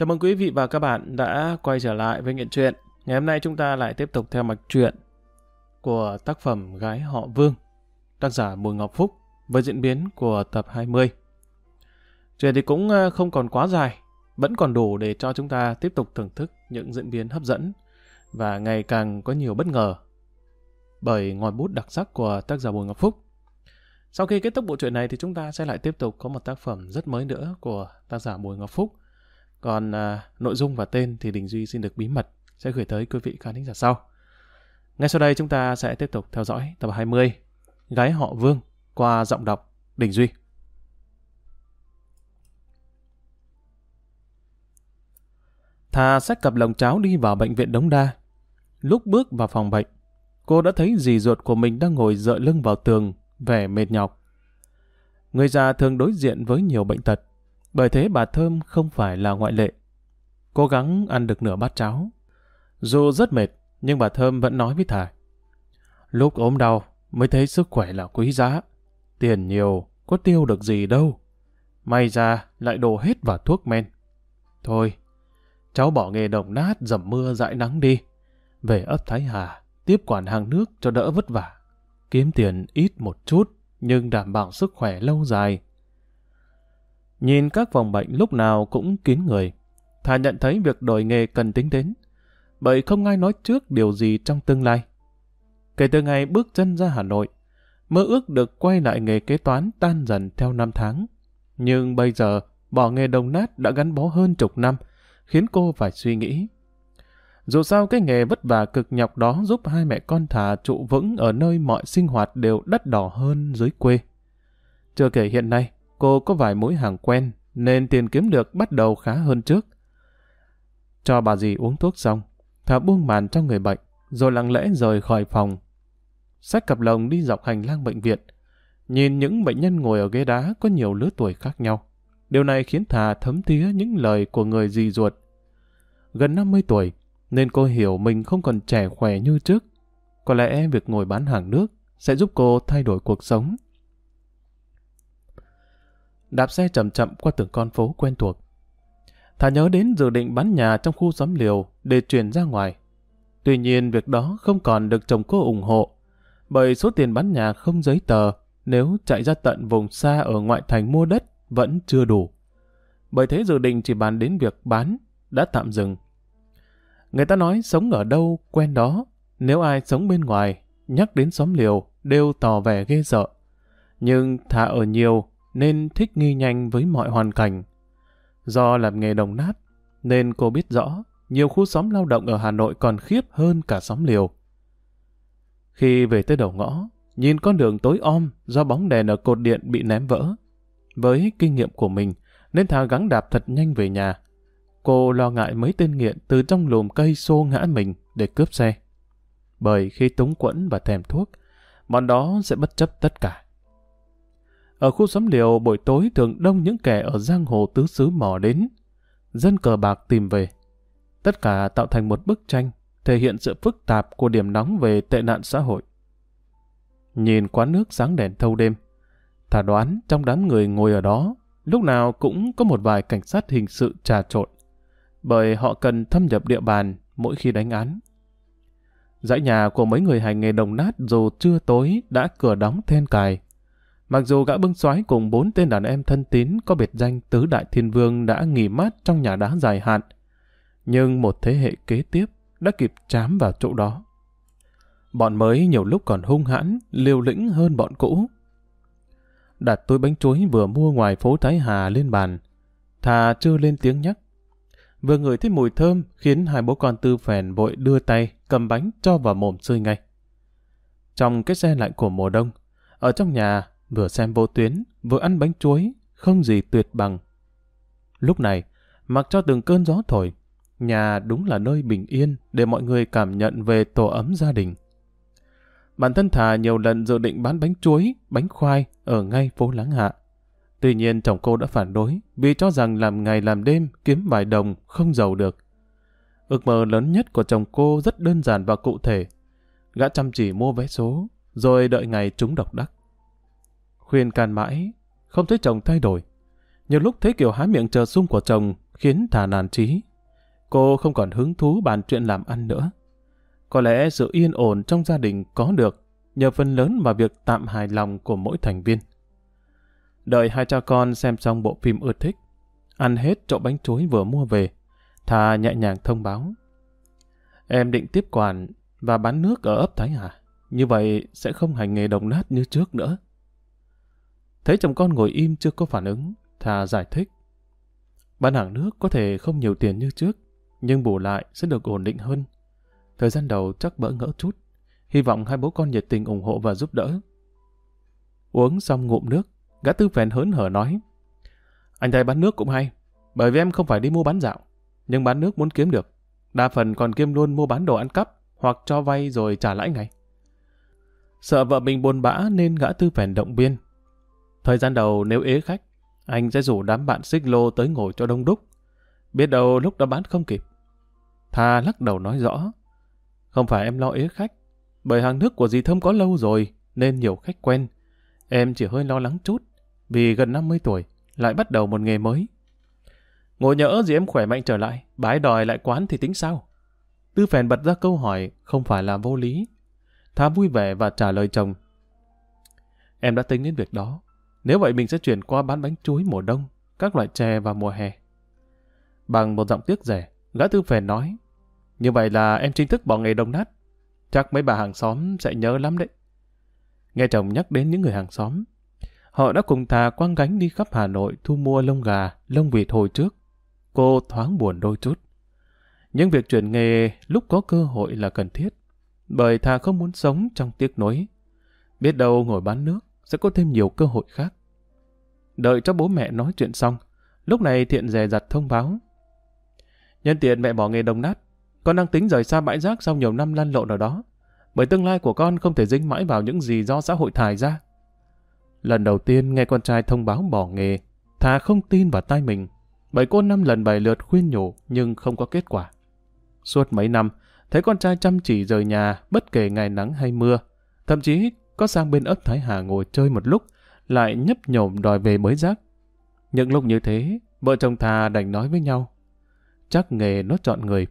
Chào mừng quý vị và các bạn đã quay trở lại với Nghiện Truyện. Ngày hôm nay chúng ta lại tiếp tục theo mạch truyện của tác phẩm Gái Họ Vương, tác giả Bùi Ngọc Phúc với diễn biến của tập 20. Chuyện thì cũng ờ, không còn quá dài, vẫn còn đủ để cho chúng ta tiếp tục thưởng thức những diễn biến hấp dẫn và ngày càng có nhiều bất ngờ bởi ngòi bút đặc sắc của tác giả Bùi Ngọc Phúc. Sau khi kết thúc bộ truyện này thì chúng ta sẽ lại tiếp tục có một tác phẩm rất mới nữa của tác giả Bùi Ngọc Phúc. Còn à, nội dung và tên thì Đình Duy xin được bí mật sẽ gửi tới quý vị khán thính giả sau. Ngay sau đây chúng ta sẽ tiếp tục theo dõi tập 20 Gái họ Vương qua giọng đọc Đình Duy. Thà xách cặp lồng cháo đi vào bệnh viện Đống Đa. Lúc bước vào phòng bệnh, cô đã thấy dì ruột của mình đang ngồi dựa lưng vào tường, vẻ mệt nhọc. Người già thường đối diện với nhiều bệnh tật, bởi thế bà Thơm không phải là ngoại lệ. Cố gắng ăn được nửa bát cháo. Dù rất mệt, nhưng bà Thơm vẫn nói với Thải. Lúc ốm đau, mới thấy sức khỏe là quý giá. Tiền nhiều, có tiêu được gì đâu. May ra lại đổ hết vào thuốc men. Thôi, cháu bỏ nghề đồng nát dầm mưa dãi nắng đi. Về ấp Thái Hà, tiếp quản hàng nước cho đỡ vất vả. Kiếm tiền ít một chút, nhưng đảm bảo sức khỏe lâu dài. Nhìn các phòng bệnh lúc nào cũng kín người. Thà nhận thấy việc đổi nghề cần tính đến. Bởi không ai nói trước điều gì trong tương lai. Kể từ ngày bước chân ra Hà Nội, mơ ước được quay lại nghề kế toán tan dần theo năm tháng. Nhưng bây giờ, bỏ nghề đồng nát đã gắn bó hơn chục năm, khiến cô phải suy nghĩ. Dù sao cái nghề vất vả cực nhọc đó giúp hai mẹ con thà trụ vững ở nơi mọi sinh hoạt đều đắt đỏ hơn dưới quê. Chưa kể hiện nay, cô có vài mối hàng quen, nên tiền kiếm được bắt đầu khá hơn trước. Cho bà dì uống thuốc xong, thà buông màn cho người bệnh, rồi lặng lẽ rời khỏi phòng. Xách cặp lồng đi dọc hành lang bệnh viện, nhìn những bệnh nhân ngồi ở ghế đá có nhiều lứa tuổi khác nhau. Điều này khiến Thà thấm thía những lời của người dì ruột. Gần 50 tuổi, nên cô hiểu mình không còn trẻ khỏe như trước. Có lẽ việc ngồi bán hàng nước sẽ giúp cô thay đổi cuộc sống. Đạp xe chậm chậm qua từng con phố quen thuộc. Thà nhớ đến dự định bán nhà trong khu xóm liều để chuyển ra ngoài. Tuy nhiên việc đó không còn được chồng cô ủng hộ, bởi số tiền bán nhà không giấy tờ nếu chạy ra tận vùng xa ở ngoại thành mua đất vẫn chưa đủ. Bởi thế dự định chỉ bàn đến việc bán đã tạm dừng. Người ta nói sống ở đâu quen đó, nếu ai sống bên ngoài, nhắc đến xóm liều đều tỏ vẻ ghê sợ. Nhưng thà ở nhiều nên thích nghi nhanh với mọi hoàn cảnh. Do làm nghề đồng nát, nên cô biết rõ nhiều khu xóm lao động ở Hà Nội còn khiếp hơn cả xóm liều. Khi về tới đầu ngõ, nhìn con đường tối om do bóng đèn ở cột điện bị ném vỡ. Với kinh nghiệm của mình, nên thà gắng đạp thật nhanh về nhà. Cô lo ngại mấy tên nghiện từ trong lùm cây xô ngã mình để cướp xe. Bởi khi túng quẫn và thèm thuốc, bọn đó sẽ bất chấp tất cả. Ở khu xóm liều buổi tối thường đông những kẻ ở giang hồ tứ xứ mò đến. Dân cờ bạc tìm về. Tất cả tạo thành một bức tranh thể hiện sự phức tạp của điểm nóng về tệ nạn xã hội. Nhìn quán nước sáng đèn thâu đêm, thả đoán trong đám người ngồi ở đó, lúc nào cũng có một vài cảnh sát hình sự trà trộn, bởi họ cần thâm nhập địa bàn mỗi khi đánh án. Dãy nhà của mấy người hành nghề đồng nát dù chưa tối đã cửa đóng then cài. Mặc dù gã bưng xoái cùng bốn tên đàn em thân tín có biệt danh Tứ Đại Thiên Vương đã nghỉ mát trong nhà đá dài hạn, nhưng một thế hệ kế tiếp đã kịp chám vào chỗ đó. Bọn mới nhiều lúc còn hung hãn, liều lĩnh hơn bọn cũ. Đặt túi bánh chuối vừa mua ngoài phố Thái Hà lên bàn, thà chưa lên tiếng nhắc. Vừa ngửi thấy mùi thơm khiến hai bố con tư phèn vội đưa tay cầm bánh cho vào mồm sơi ngay. Trong cái xe lạnh của mùa đông, ở trong nhà vừa xem vô tuyến, vừa ăn bánh chuối, không gì tuyệt bằng. Lúc này, mặc cho từng cơn gió thổi, nhà đúng là nơi bình yên để mọi người cảm nhận về tổ ấm gia đình. Bản thân Thà nhiều lần dự định bán bánh chuối, bánh khoai ở ngay phố Láng Hạ. Tuy nhiên chồng cô đã phản đối vì cho rằng làm ngày làm đêm kiếm vài đồng không giàu được. Ước mơ lớn nhất của chồng cô rất đơn giản và cụ thể. Gã chăm chỉ mua vé số, rồi đợi ngày trúng độc đắc. Khuyên can mãi, không thấy chồng thay đổi. Nhiều lúc thấy kiểu há miệng chờ sung của chồng khiến thà nản trí. Cô không còn hứng thú bàn chuyện làm ăn nữa. Có lẽ sự yên ổn trong gia đình có được nhờ phần lớn vào việc tạm hài lòng của mỗi thành viên. Đợi hai cha con xem xong bộ phim ưa thích, ăn hết chỗ bánh chuối vừa mua về, Thà nhẹ nhàng thông báo. Em định tiếp quản và bán nước ở ấp Thái Hà. Như vậy sẽ không hành nghề đồng nát như trước nữa. Thấy chồng con ngồi im chưa có phản ứng, Thà giải thích. Bán hàng nước có thể không nhiều tiền như trước, nhưng bù lại sẽ được ổn định hơn. Thời gian đầu chắc bỡ ngỡ chút, hy vọng hai bố con nhiệt tình ủng hộ và giúp đỡ. Uống xong ngụm nước, gã tư phèn hớn hở nói. Anh thấy bán nước cũng hay, bởi vì em không phải đi mua bán dạo, nhưng bán nước muốn kiếm được. Đa phần còn kiêm luôn mua bán đồ ăn cắp, hoặc cho vay rồi trả lãi ngay. Sợ vợ mình buồn bã nên gã tư phèn động viên. Thời gian đầu nếu ế khách, anh sẽ rủ đám bạn xích lô tới ngồi cho đông đúc. Biết đâu lúc đó bán không kịp. Tha lắc đầu nói rõ. Không phải em lo ế khách, bởi hàng nước của dì Thơm có lâu rồi, nên nhiều khách quen. Em chỉ hơi lo lắng chút, vì gần 50 tuổi, lại bắt đầu một nghề mới. Ngồi nhỡ gì em khỏe mạnh trở lại, bái đòi lại quán thì tính sao? Tư phèn bật ra câu hỏi không phải là vô lý. Tha vui vẻ và trả lời chồng. Em đã tính đến việc đó. Nếu vậy mình sẽ chuyển qua bán bánh chuối mùa đông, các loại chè vào mùa hè. Bằng một giọng tiếc rẻ, gã tư phèn nói. Như vậy là em chính thức bỏ nghề đồng nát. Chắc mấy bà hàng xóm sẽ nhớ lắm đấy. Nghe chồng nhắc đến những người hàng xóm. Họ đã cùng thà quăng gánh đi khắp Hà Nội thu mua lông gà, lông vịt hồi trước. Cô thoáng buồn đôi chút. Nhưng việc chuyển nghề lúc có cơ hội là cần thiết. Bởi thà không muốn sống trong tiếc nuối. Biết đâu ngồi bán nước sẽ có thêm nhiều cơ hội khác. Đợi cho bố mẹ nói chuyện xong, lúc này Thiện dè dặt thông báo. Nhân tiện mẹ bỏ nghề đồng nát, con đang tính rời xa bãi rác sau nhiều năm lăn lộn ở đó, bởi tương lai của con không thể dính mãi vào những gì do xã hội thải ra. Lần đầu tiên nghe con trai thông báo bỏ nghề, Thà không tin vào tai mình, bởi cô năm lần bảy lượt khuyên nhủ nhưng không có kết quả. Suốt mấy năm, thấy con trai chăm chỉ rời nhà bất kể ngày nắng hay mưa, thậm chí có sang bên ấp Thái Hà ngồi chơi một lúc, lại nhấp nhổm đòi về mới rác. Những lúc như thế, vợ chồng thà đành nói với nhau. Chắc nghề nó chọn người.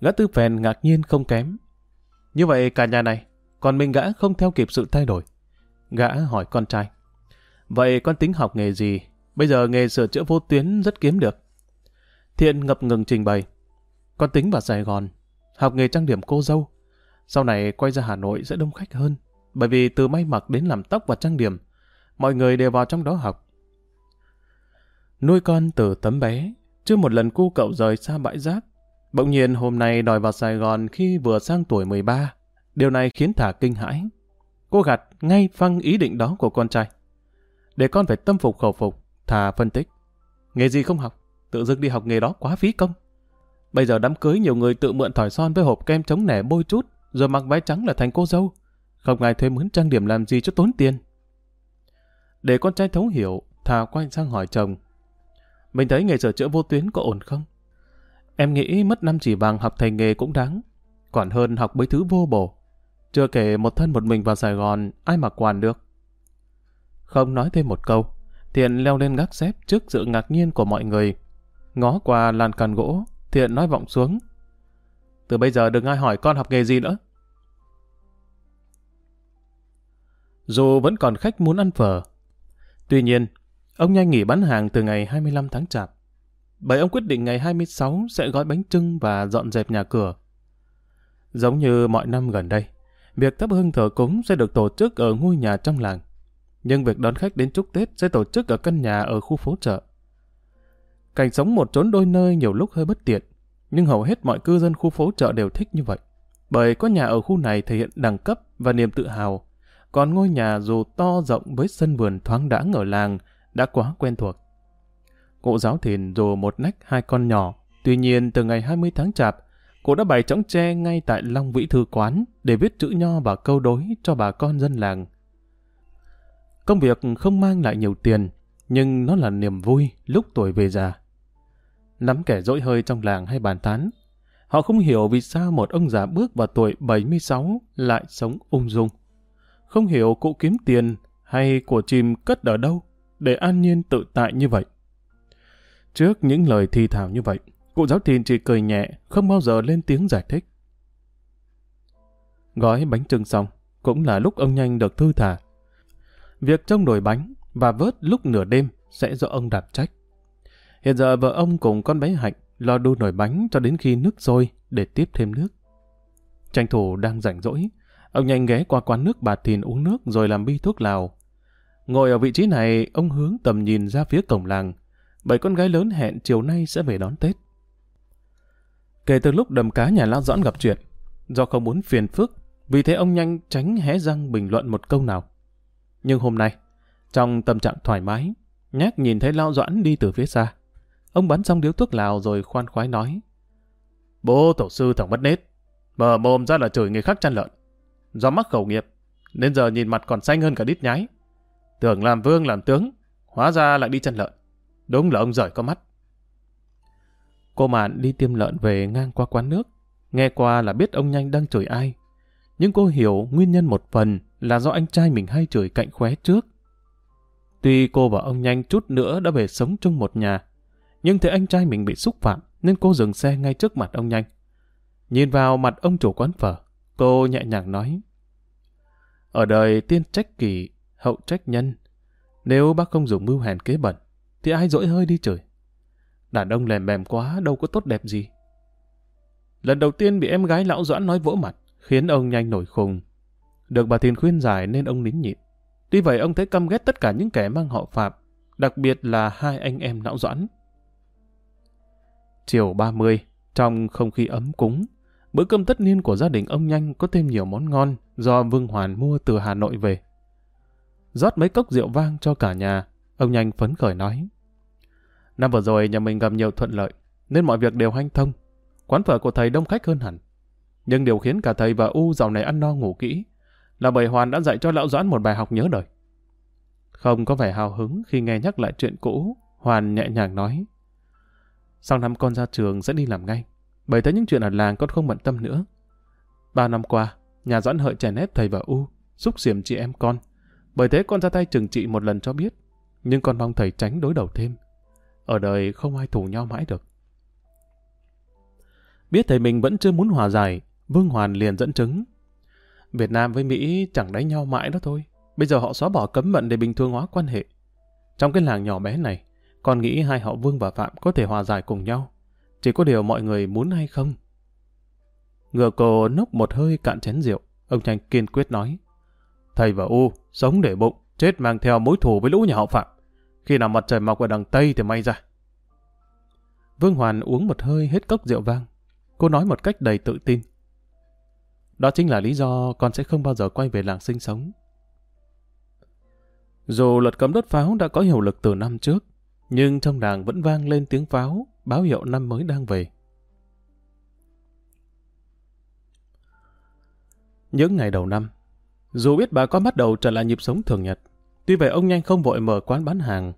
Gã tư phèn ngạc nhiên không kém. Như vậy cả nhà này, còn mình gã không theo kịp sự thay đổi. Gã hỏi con trai. Vậy con tính học nghề gì? Bây giờ nghề sửa chữa vô tuyến rất kiếm được. Thiện ngập ngừng trình bày. Con tính vào Sài Gòn, học nghề trang điểm cô dâu. Sau này quay ra Hà Nội sẽ đông khách hơn, bởi vì từ may mặc đến làm tóc và trang điểm, mọi người đều vào trong đó học. Nuôi con từ tấm bé, chưa một lần cu cậu rời xa bãi rác. Bỗng nhiên hôm nay đòi vào Sài Gòn khi vừa sang tuổi 13. Điều này khiến Thả kinh hãi. Cô gạt ngay phăng ý định đó của con trai. Để con phải tâm phục khẩu phục, Thà phân tích. Nghề gì không học, tự dưng đi học nghề đó quá phí công. Bây giờ đám cưới nhiều người tự mượn thỏi son với hộp kem chống nẻ bôi chút, rồi mặc váy trắng là thành cô dâu. Không ai thuê mướn trang điểm làm gì cho tốn tiền. Để con trai thấu hiểu, Thà quay sang hỏi chồng. Mình thấy nghề sửa chữa vô tuyến có ổn không? Em nghĩ mất năm chỉ vàng học thành nghề cũng đáng. Còn hơn học mấy thứ vô bổ. Chưa kể một thân một mình vào Sài Gòn, ai mà quản được. Không nói thêm một câu, Thiện leo lên gác xếp trước sự ngạc nhiên của mọi người. Ngó qua lan can gỗ, Thiện nói vọng xuống. Từ bây giờ đừng ai hỏi con học nghề gì nữa. Dù vẫn còn khách muốn ăn phở. Tuy nhiên, ông nhanh nghỉ bán hàng từ ngày 25 tháng chạp. Bởi ông quyết định ngày 26 sẽ gói bánh trưng và dọn dẹp nhà cửa. Giống như mọi năm gần đây, việc thắp hương thờ cúng sẽ được tổ chức ở ngôi nhà trong làng nhưng việc đón khách đến chúc Tết sẽ tổ chức ở căn nhà ở khu phố chợ. Cảnh sống một chốn đôi nơi nhiều lúc hơi bất tiện, nhưng hầu hết mọi cư dân khu phố chợ đều thích như vậy. Bởi có nhà ở khu này thể hiện đẳng cấp và niềm tự hào, còn ngôi nhà dù to rộng với sân vườn thoáng đãng ở làng đã quá quen thuộc. Cụ giáo thìn dù một nách hai con nhỏ, tuy nhiên từ ngày 20 tháng chạp, cụ đã bày trống tre ngay tại Long Vĩ Thư Quán để viết chữ nho và câu đối cho bà con dân làng. Công việc không mang lại nhiều tiền, nhưng nó là niềm vui lúc tuổi về già. Nắm kẻ dỗi hơi trong làng hay bàn tán, họ không hiểu vì sao một ông già bước vào tuổi 76 lại sống ung dung. Không hiểu cụ kiếm tiền hay của chim cất ở đâu để an nhiên tự tại như vậy. Trước những lời thi thảo như vậy, cụ giáo thìn chỉ cười nhẹ, không bao giờ lên tiếng giải thích. Gói bánh trưng xong, cũng là lúc ông nhanh được thư thả. Việc trông nồi bánh và vớt lúc nửa đêm sẽ do ông đảm trách. Hiện giờ vợ ông cùng con bé Hạnh lo đu nồi bánh cho đến khi nước sôi để tiếp thêm nước. Tranh thủ đang rảnh rỗi, ông nhanh ghé qua quán nước bà Thìn uống nước rồi làm bi thuốc lào. Ngồi ở vị trí này, ông hướng tầm nhìn ra phía cổng làng. Bảy con gái lớn hẹn chiều nay sẽ về đón Tết. Kể từ lúc đầm cá nhà lão dõn gặp chuyện, do không muốn phiền phức, vì thế ông nhanh tránh hé răng bình luận một câu nào. Nhưng hôm nay, trong tâm trạng thoải mái, nhác nhìn thấy lao doãn đi từ phía xa. Ông bắn xong điếu thuốc lào rồi khoan khoái nói. Bố tổ sư thằng mất nết, mở mồm ra là chửi người khác chăn lợn. Do mắc khẩu nghiệp, nên giờ nhìn mặt còn xanh hơn cả đít nhái. Tưởng làm vương làm tướng, hóa ra lại đi chăn lợn. Đúng là ông giỏi có mắt. Cô Mạn đi tiêm lợn về ngang qua quán nước. Nghe qua là biết ông nhanh đang chửi ai. Nhưng cô hiểu nguyên nhân một phần là do anh trai mình hay chửi cạnh khóe trước. Tuy cô và ông nhanh chút nữa đã về sống chung một nhà, nhưng thấy anh trai mình bị xúc phạm nên cô dừng xe ngay trước mặt ông nhanh. Nhìn vào mặt ông chủ quán phở, cô nhẹ nhàng nói Ở đời tiên trách kỳ, hậu trách nhân. Nếu bác không dùng mưu hèn kế bẩn, thì ai dỗi hơi đi trời Đàn ông lèm bèm quá đâu có tốt đẹp gì. Lần đầu tiên bị em gái lão Doãn nói vỗ mặt, khiến ông nhanh nổi khùng. Được bà Thiền khuyên giải nên ông nín nhịn. Tuy vậy ông thấy căm ghét tất cả những kẻ mang họ Phạm, đặc biệt là hai anh em lão Doãn. Chiều 30, trong không khí ấm cúng, bữa cơm tất niên của gia đình ông Nhanh có thêm nhiều món ngon do Vương Hoàn mua từ Hà Nội về. rót mấy cốc rượu vang cho cả nhà, ông Nhanh phấn khởi nói. Năm vừa rồi nhà mình gặp nhiều thuận lợi, nên mọi việc đều hanh thông. Quán phở của thầy đông khách hơn hẳn. Nhưng điều khiến cả thầy và U dạo này ăn no ngủ kỹ là bởi Hoàn đã dạy cho lão Doãn một bài học nhớ đời. Không có vẻ hào hứng khi nghe nhắc lại chuyện cũ, Hoàn nhẹ nhàng nói. Sau năm con ra trường sẽ đi làm ngay, bởi thế những chuyện ở làng con không bận tâm nữa. Ba năm qua, nhà Doãn hợi chèn ép thầy và U, xúc xiểm chị em con. Bởi thế con ra tay trừng trị một lần cho biết, nhưng con mong thầy tránh đối đầu thêm. Ở đời không ai thù nhau mãi được. Biết thầy mình vẫn chưa muốn hòa giải, Vương Hoàn liền dẫn chứng. Việt Nam với Mỹ chẳng đánh nhau mãi đó thôi. Bây giờ họ xóa bỏ cấm vận để bình thường hóa quan hệ. Trong cái làng nhỏ bé này, con nghĩ hai họ Vương và Phạm có thể hòa giải cùng nhau. Chỉ có điều mọi người muốn hay không. Ngựa cổ nốc một hơi cạn chén rượu. Ông Tranh kiên quyết nói. Thầy và U, sống để bụng, chết mang theo mối thù với lũ nhà họ Phạm. Khi nào mặt trời mọc ở đằng Tây thì may ra. Vương Hoàn uống một hơi hết cốc rượu vang. Cô nói một cách đầy tự tin. Đó chính là lý do con sẽ không bao giờ quay về làng sinh sống. Dù luật cấm đốt pháo đã có hiệu lực từ năm trước, nhưng trong làng vẫn vang lên tiếng pháo, báo hiệu năm mới đang về. Những ngày đầu năm, dù biết bà con bắt đầu trở lại nhịp sống thường nhật, tuy vậy ông nhanh không vội mở quán bán hàng.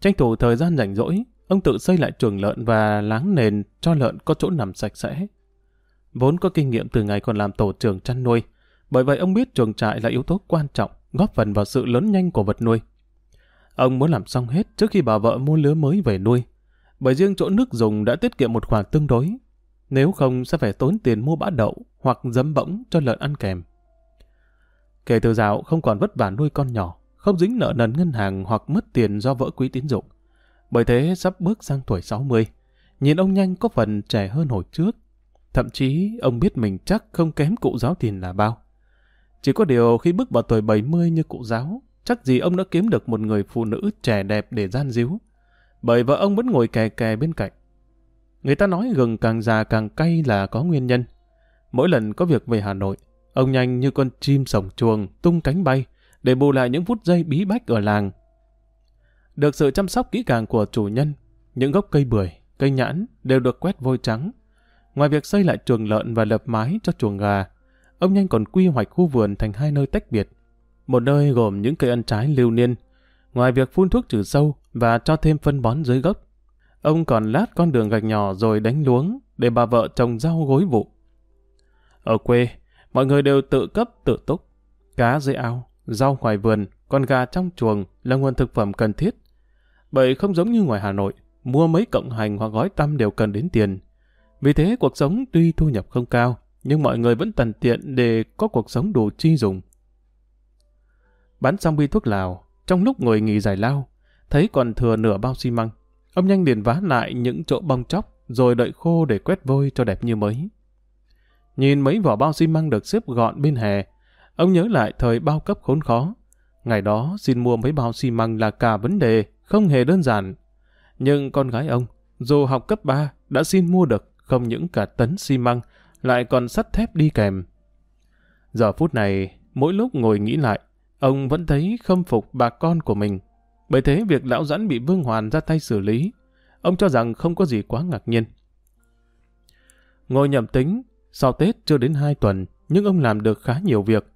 Tranh thủ thời gian rảnh rỗi, ông tự xây lại chuồng lợn và láng nền cho lợn có chỗ nằm sạch sẽ. Vốn có kinh nghiệm từ ngày còn làm tổ trưởng chăn nuôi, bởi vậy ông biết chuồng trại là yếu tố quan trọng, góp phần vào sự lớn nhanh của vật nuôi. Ông muốn làm xong hết trước khi bà vợ mua lứa mới về nuôi, bởi riêng chỗ nước dùng đã tiết kiệm một khoản tương đối. Nếu không sẽ phải tốn tiền mua bã đậu hoặc dấm bỗng cho lợn ăn kèm. Kể từ dạo không còn vất vả nuôi con nhỏ, không dính nợ nần ngân hàng hoặc mất tiền do vỡ quỹ tín dụng. Bởi thế sắp bước sang tuổi 60, nhìn ông nhanh có phần trẻ hơn hồi trước. Thậm chí ông biết mình chắc không kém cụ giáo tiền là bao. Chỉ có điều khi bước vào tuổi 70 như cụ giáo, chắc gì ông đã kiếm được một người phụ nữ trẻ đẹp để gian díu. Bởi vợ ông vẫn ngồi kè kè bên cạnh. Người ta nói gừng càng già càng cay là có nguyên nhân. Mỗi lần có việc về Hà Nội, ông nhanh như con chim sổng chuồng tung cánh bay để bù lại những phút giây bí bách ở làng. Được sự chăm sóc kỹ càng của chủ nhân, những gốc cây bưởi, cây nhãn đều được quét vôi trắng. Ngoài việc xây lại chuồng lợn và lập mái cho chuồng gà, ông nhanh còn quy hoạch khu vườn thành hai nơi tách biệt. Một nơi gồm những cây ăn trái lưu niên, ngoài việc phun thuốc trừ sâu và cho thêm phân bón dưới gốc. Ông còn lát con đường gạch nhỏ rồi đánh luống để bà vợ trồng rau gối vụ. Ở quê, mọi người đều tự cấp tự túc. Cá dưới ao, rau ngoài vườn, con gà trong chuồng là nguồn thực phẩm cần thiết. Bởi không giống như ngoài Hà Nội, mua mấy cộng hành hoặc gói tăm đều cần đến tiền. Vì thế cuộc sống tuy thu nhập không cao, nhưng mọi người vẫn tần tiện để có cuộc sống đủ chi dùng. Bán xong bi thuốc lào, trong lúc ngồi nghỉ giải lao, thấy còn thừa nửa bao xi măng. Ông nhanh liền vá lại những chỗ bong chóc, rồi đợi khô để quét vôi cho đẹp như mới. Nhìn mấy vỏ bao xi măng được xếp gọn bên hè, ông nhớ lại thời bao cấp khốn khó. Ngày đó xin mua mấy bao xi măng là cả vấn đề, không hề đơn giản. Nhưng con gái ông, dù học cấp 3, đã xin mua được không những cả tấn xi măng, lại còn sắt thép đi kèm. Giờ phút này, mỗi lúc ngồi nghĩ lại, ông vẫn thấy khâm phục bà con của mình. Bởi thế việc lão dẫn bị Vương Hoàn ra tay xử lý, ông cho rằng không có gì quá ngạc nhiên. Ngồi nhậm tính, sau Tết chưa đến hai tuần, nhưng ông làm được khá nhiều việc,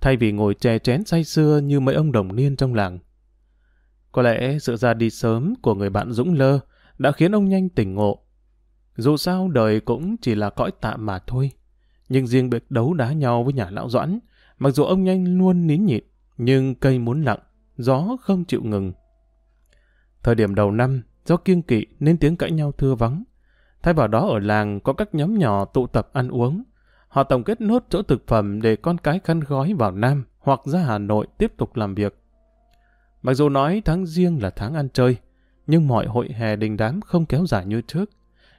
thay vì ngồi chè chén say xưa như mấy ông đồng niên trong làng. Có lẽ sự ra đi sớm của người bạn Dũng Lơ đã khiến ông nhanh tỉnh ngộ. Dù sao đời cũng chỉ là cõi tạm mà thôi. Nhưng riêng việc đấu đá nhau với nhà lão Doãn, mặc dù ông nhanh luôn nín nhịn, nhưng cây muốn lặng, gió không chịu ngừng. Thời điểm đầu năm, do kiêng kỵ nên tiếng cãi nhau thưa vắng. Thay vào đó ở làng có các nhóm nhỏ tụ tập ăn uống. Họ tổng kết nốt chỗ thực phẩm để con cái khăn gói vào Nam hoặc ra Hà Nội tiếp tục làm việc. Mặc dù nói tháng riêng là tháng ăn chơi, nhưng mọi hội hè đình đám không kéo dài như trước.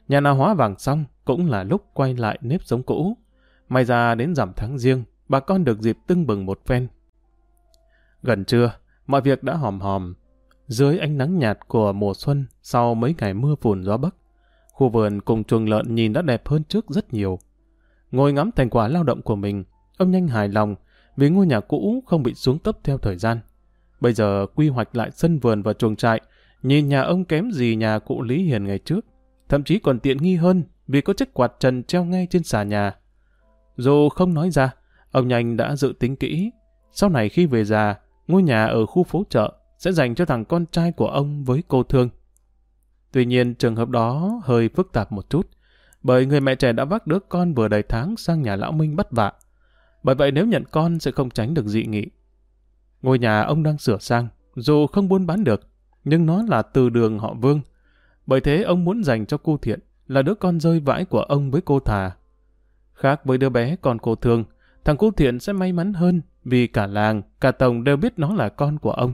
Nhà nào hóa vàng xong cũng là lúc quay lại nếp sống cũ. May ra đến giảm tháng riêng, bà con được dịp tưng bừng một phen. Gần trưa, mọi việc đã hòm hòm. Dưới ánh nắng nhạt của mùa xuân sau mấy ngày mưa phùn gió bắc, khu vườn cùng chuồng lợn nhìn đã đẹp hơn trước rất nhiều. Ngồi ngắm thành quả lao động của mình, ông nhanh hài lòng vì ngôi nhà cũ không bị xuống cấp theo thời gian. Bây giờ quy hoạch lại sân vườn và chuồng trại, nhìn nhà ông kém gì nhà cụ Lý Hiền ngày trước. Thậm chí còn tiện nghi hơn vì có chiếc quạt trần treo ngay trên xà nhà. Dù không nói ra, ông nhanh đã dự tính kỹ. Sau này khi về già, ngôi nhà ở khu phố chợ sẽ dành cho thằng con trai của ông với cô thương. Tuy nhiên trường hợp đó hơi phức tạp một chút, bởi người mẹ trẻ đã vác đứa con vừa đầy tháng sang nhà lão Minh bắt vạ. Bởi vậy nếu nhận con sẽ không tránh được dị nghị. Ngôi nhà ông đang sửa sang, dù không buôn bán được, nhưng nó là từ đường họ Vương. Bởi thế ông muốn dành cho cô Thiện là đứa con rơi vãi của ông với cô Thà. Khác với đứa bé con cô Thương, thằng cu Thiện sẽ may mắn hơn vì cả làng, cả tổng đều biết nó là con của ông.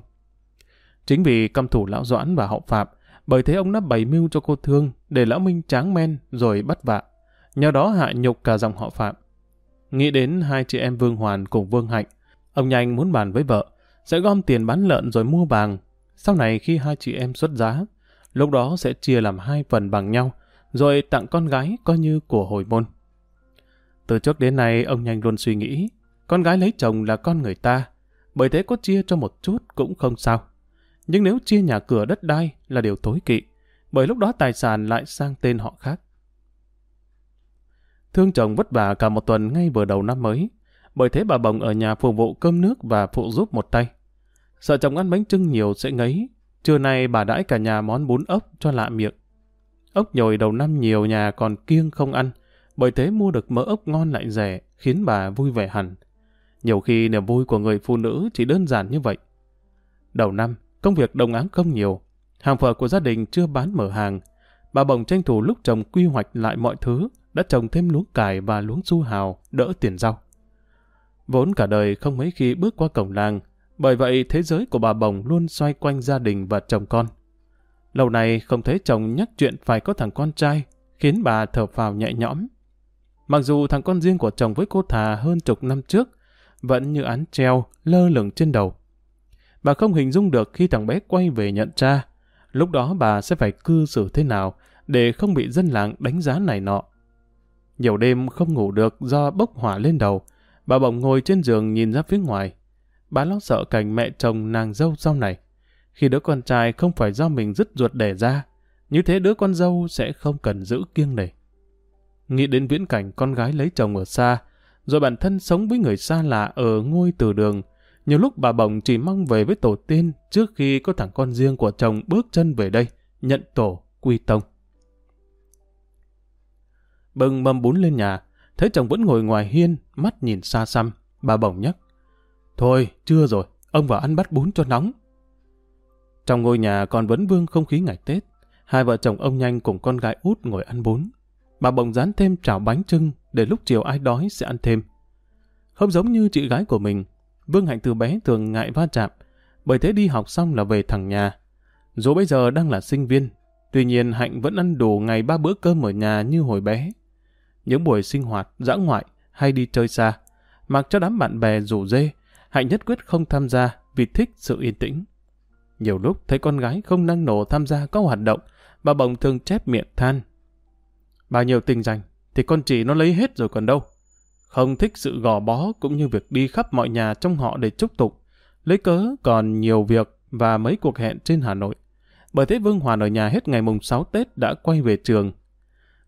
Chính vì căm thủ lão Doãn và hậu Phạm, bởi thế ông đã bày mưu cho cô Thương để lão Minh tráng men rồi bắt vạ. Nhờ đó hạ nhục cả dòng họ Phạm. Nghĩ đến hai chị em Vương Hoàn cùng Vương Hạnh, ông nhanh muốn bàn với vợ, sẽ gom tiền bán lợn rồi mua vàng. Sau này khi hai chị em xuất giá, lúc đó sẽ chia làm hai phần bằng nhau, rồi tặng con gái coi như của hồi môn. Từ trước đến nay ông nhanh luôn suy nghĩ, con gái lấy chồng là con người ta, bởi thế có chia cho một chút cũng không sao. Nhưng nếu chia nhà cửa đất đai là điều tối kỵ, bởi lúc đó tài sản lại sang tên họ khác. Thương chồng vất vả cả một tuần ngay vừa đầu năm mới, bởi thế bà Bồng ở nhà phục vụ cơm nước và phụ giúp một tay. Sợ chồng ăn bánh trưng nhiều sẽ ngấy, trưa nay bà đãi cả nhà món bún ốc cho lạ miệng. Ốc nhồi đầu năm nhiều nhà còn kiêng không ăn, bởi thế mua được mỡ ốc ngon lại rẻ, khiến bà vui vẻ hẳn. Nhiều khi niềm vui của người phụ nữ chỉ đơn giản như vậy. Đầu năm, công việc đồng áng không nhiều, hàng phở của gia đình chưa bán mở hàng. Bà Bồng tranh thủ lúc chồng quy hoạch lại mọi thứ, đã trồng thêm luống cải và luống su hào, đỡ tiền rau. Vốn cả đời không mấy khi bước qua cổng làng, bởi vậy thế giới của bà Bồng luôn xoay quanh gia đình và chồng con. Lâu nay không thấy chồng nhắc chuyện phải có thằng con trai, khiến bà thở phào nhẹ nhõm. Mặc dù thằng con riêng của chồng với cô Thà hơn chục năm trước, vẫn như án treo, lơ lửng trên đầu. Bà không hình dung được khi thằng bé quay về nhận cha, lúc đó bà sẽ phải cư xử thế nào để không bị dân làng đánh giá này nọ. Nhiều đêm không ngủ được do bốc hỏa lên đầu, Bà bỗng ngồi trên giường nhìn ra phía ngoài. Bà lo sợ cảnh mẹ chồng nàng dâu sau này. Khi đứa con trai không phải do mình dứt ruột đẻ ra, như thế đứa con dâu sẽ không cần giữ kiêng nể. Nghĩ đến viễn cảnh con gái lấy chồng ở xa, rồi bản thân sống với người xa lạ ở ngôi từ đường. Nhiều lúc bà bồng chỉ mong về với tổ tiên trước khi có thằng con riêng của chồng bước chân về đây, nhận tổ, quy tông. Bưng mâm bún lên nhà, thấy chồng vẫn ngồi ngoài hiên, mắt nhìn xa xăm, bà bồng nhắc. Thôi, chưa rồi, ông vào ăn bát bún cho nóng. Trong ngôi nhà còn vẫn vương không khí ngày Tết, Hai vợ chồng ông nhanh cùng con gái út ngồi ăn bún. Bà bồng dán thêm chảo bánh trưng để lúc chiều ai đói sẽ ăn thêm. Không giống như chị gái của mình, Vương Hạnh từ bé thường ngại va chạm, bởi thế đi học xong là về thẳng nhà. Dù bây giờ đang là sinh viên, tuy nhiên Hạnh vẫn ăn đủ ngày ba bữa cơm ở nhà như hồi bé. Những buổi sinh hoạt, dã ngoại hay đi chơi xa, mặc cho đám bạn bè rủ dê, Hạnh nhất quyết không tham gia vì thích sự yên tĩnh. Nhiều lúc thấy con gái không năng nổ tham gia các hoạt động, bà bồng thường chép miệng than. Bao nhiêu tình dành, thì con chị nó lấy hết rồi còn đâu. Không thích sự gò bó cũng như việc đi khắp mọi nhà trong họ để chúc tục. Lấy cớ còn nhiều việc và mấy cuộc hẹn trên Hà Nội. Bởi thế Vương Hoàn ở nhà hết ngày mùng 6 Tết đã quay về trường.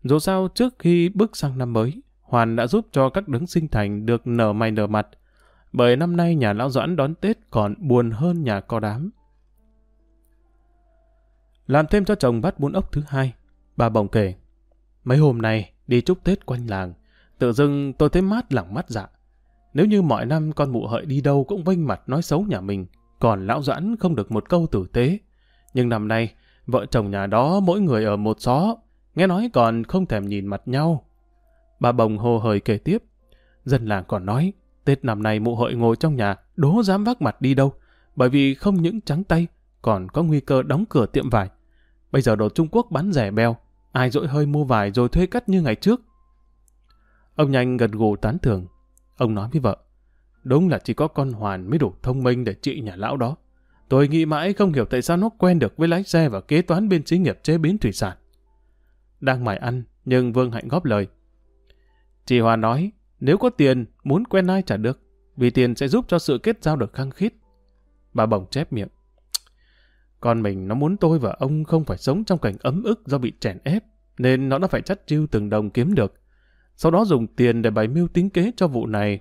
Dù sao trước khi bước sang năm mới, Hoàn đã giúp cho các đấng sinh thành được nở mày nở mặt. Bởi năm nay nhà Lão Doãn đón Tết còn buồn hơn nhà co đám. Làm thêm cho chồng bát bún ốc thứ hai, bà bồng kể. Mấy hôm nay đi chúc Tết quanh làng, tự dưng tôi thấy mát lặng mắt dạ. Nếu như mọi năm con mụ hợi đi đâu cũng vênh mặt nói xấu nhà mình, còn lão doãn không được một câu tử tế. Nhưng năm nay, vợ chồng nhà đó mỗi người ở một xó, nghe nói còn không thèm nhìn mặt nhau. Bà bồng hồ hời kể tiếp. Dân làng còn nói, Tết năm nay mụ hợi ngồi trong nhà, đố dám vác mặt đi đâu, bởi vì không những trắng tay, còn có nguy cơ đóng cửa tiệm vải. Bây giờ đồ Trung Quốc bán rẻ beo, ai dỗi hơi mua vải rồi thuê cắt như ngày trước. Ông nhanh gật gù tán thưởng. Ông nói với vợ, đúng là chỉ có con Hoàn mới đủ thông minh để trị nhà lão đó. Tôi nghĩ mãi không hiểu tại sao nó quen được với lái xe và kế toán bên xí nghiệp chế biến thủy sản. Đang mải ăn, nhưng Vương Hạnh góp lời. Chị Hoàn nói, nếu có tiền, muốn quen ai trả được, vì tiền sẽ giúp cho sự kết giao được khăng khít. Bà bồng chép miệng. Con mình nó muốn tôi và ông không phải sống trong cảnh ấm ức do bị chèn ép, nên nó đã phải chắt chiêu từng đồng kiếm được. Sau đó dùng tiền để bày mưu tính kế cho vụ này.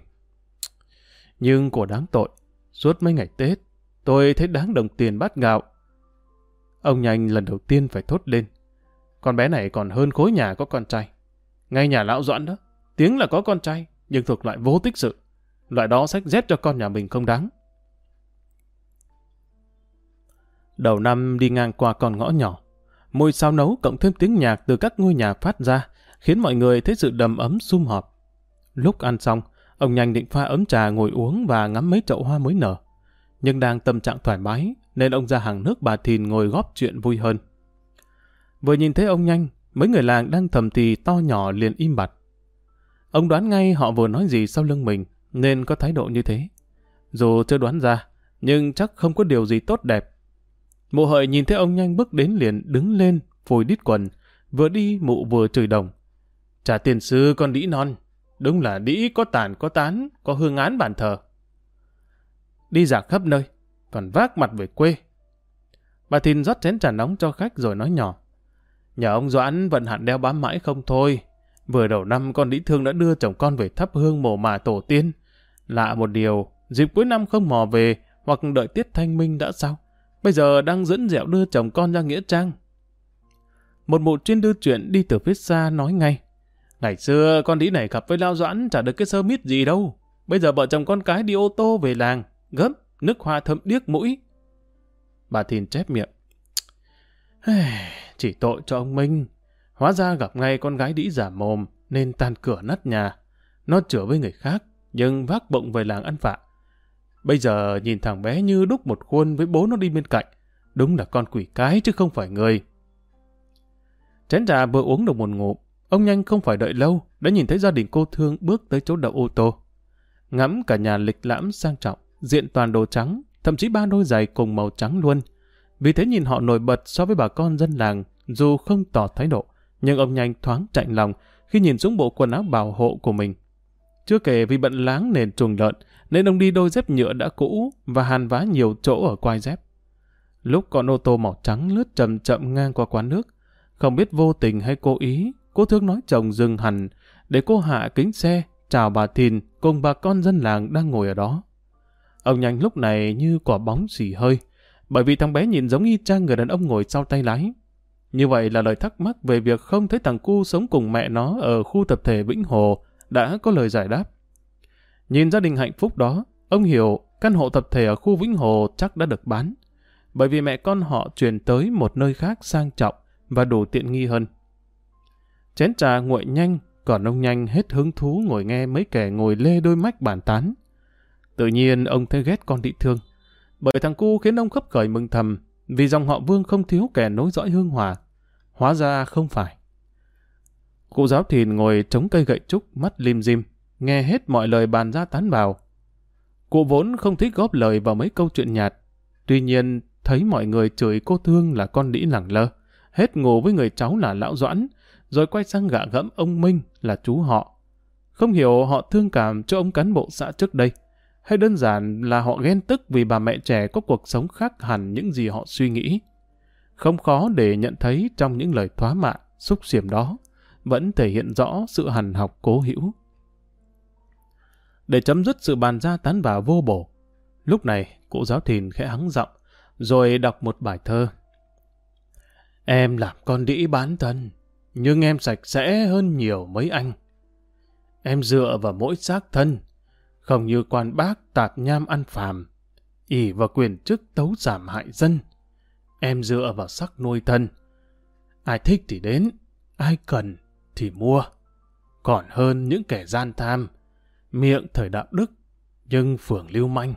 Nhưng của đáng tội, suốt mấy ngày Tết, tôi thấy đáng đồng tiền bát gạo. Ông nhanh lần đầu tiên phải thốt lên. Con bé này còn hơn khối nhà có con trai. Ngay nhà lão doãn đó, tiếng là có con trai, nhưng thuộc loại vô tích sự. Loại đó sách dép cho con nhà mình không đáng. Đầu năm đi ngang qua con ngõ nhỏ, mùi sao nấu cộng thêm tiếng nhạc từ các ngôi nhà phát ra, khiến mọi người thấy sự đầm ấm sum họp. Lúc ăn xong, ông nhanh định pha ấm trà ngồi uống và ngắm mấy chậu hoa mới nở. Nhưng đang tâm trạng thoải mái, nên ông ra hàng nước bà Thìn ngồi góp chuyện vui hơn. Vừa nhìn thấy ông nhanh, mấy người làng đang thầm thì to nhỏ liền im bặt. Ông đoán ngay họ vừa nói gì sau lưng mình, nên có thái độ như thế. Dù chưa đoán ra, nhưng chắc không có điều gì tốt đẹp Mụ hợi nhìn thấy ông nhanh bước đến liền đứng lên, phồi đít quần, vừa đi mụ vừa chửi đồng. Trả tiền sư con đĩ non, đúng là đĩ có tàn có tán, có hương án bàn thờ. Đi giả khắp nơi, còn vác mặt về quê. Bà Thìn rót chén trà nóng cho khách rồi nói nhỏ. Nhà ông Doãn vận hạn đeo bám mãi không thôi. Vừa đầu năm con đĩ thương đã đưa chồng con về thắp hương mồ mà tổ tiên. Lạ một điều, dịp cuối năm không mò về hoặc đợi tiết thanh minh đã sao? Bây giờ đang dẫn dẹo đưa chồng con ra Nghĩa Trang. Một mụ chuyên đưa chuyện đi từ phía xa nói ngay. Ngày xưa con đĩ này gặp với Lao Doãn chả được cái sơ mít gì đâu. Bây giờ vợ chồng con cái đi ô tô về làng, gấp, nước hoa thơm điếc mũi. Bà Thìn chép miệng. Chỉ tội cho ông Minh. Hóa ra gặp ngay con gái đĩ giả mồm, nên tan cửa nát nhà. Nó chữa với người khác, nhưng vác bụng về làng ăn vạ. Bây giờ nhìn thằng bé như đúc một khuôn với bố nó đi bên cạnh. Đúng là con quỷ cái chứ không phải người. Chén trà vừa uống được một ngụm, ông nhanh không phải đợi lâu, đã nhìn thấy gia đình cô thương bước tới chỗ đậu ô tô. Ngắm cả nhà lịch lãm sang trọng, diện toàn đồ trắng, thậm chí ba đôi giày cùng màu trắng luôn. Vì thế nhìn họ nổi bật so với bà con dân làng, dù không tỏ thái độ, nhưng ông nhanh thoáng chạnh lòng khi nhìn xuống bộ quần áo bảo hộ của mình. Chưa kể vì bận láng nền chuồng lợn, nên ông đi đôi dép nhựa đã cũ và hàn vá nhiều chỗ ở quai dép. Lúc con ô tô màu trắng lướt chậm chậm ngang qua quán nước, không biết vô tình hay cố ý, cô thương nói chồng dừng hẳn để cô hạ kính xe chào bà Thìn cùng bà con dân làng đang ngồi ở đó. Ông nhanh lúc này như quả bóng xỉ hơi, bởi vì thằng bé nhìn giống y chang người đàn ông ngồi sau tay lái. Như vậy là lời thắc mắc về việc không thấy thằng cu sống cùng mẹ nó ở khu tập thể Vĩnh Hồ đã có lời giải đáp. Nhìn gia đình hạnh phúc đó, ông hiểu căn hộ tập thể ở khu Vĩnh Hồ chắc đã được bán. Bởi vì mẹ con họ chuyển tới một nơi khác sang trọng, và đủ tiện nghi hơn. Chén trà nguội nhanh, còn ông nhanh hết hứng thú ngồi nghe mấy kẻ ngồi lê đôi mách bàn tán. Tự nhiên ông thấy ghét con thị thương, bởi thằng cu khiến ông khấp khởi mừng thầm, vì dòng họ vương không thiếu kẻ nối dõi hương hòa. Hóa ra không phải. Cụ giáo thìn ngồi chống cây gậy trúc, mắt lim dim, nghe hết mọi lời bàn ra tán vào. Cụ vốn không thích góp lời vào mấy câu chuyện nhạt, tuy nhiên thấy mọi người chửi cô thương là con đĩ lẳng lơ, hết ngủ với người cháu là lão doãn, rồi quay sang gạ gẫm ông Minh là chú họ. Không hiểu họ thương cảm cho ông cán bộ xã trước đây, hay đơn giản là họ ghen tức vì bà mẹ trẻ có cuộc sống khác hẳn những gì họ suy nghĩ. Không khó để nhận thấy trong những lời thoá mạ, xúc xiểm đó, vẫn thể hiện rõ sự hằn học cố hữu. Để chấm dứt sự bàn ra tán vào vô bổ, lúc này cụ giáo thìn khẽ hắng giọng, rồi đọc một bài thơ. Em làm con đĩ bán thân, nhưng em sạch sẽ hơn nhiều mấy anh. Em dựa vào mỗi xác thân, không như quan bác tạp nham ăn phàm, ỉ vào quyền chức tấu giảm hại dân. Em dựa vào sắc nuôi thân. Ai thích thì đến, ai cần thì mua. Còn hơn những kẻ gian tham, miệng thời đạo đức, nhưng phường lưu manh.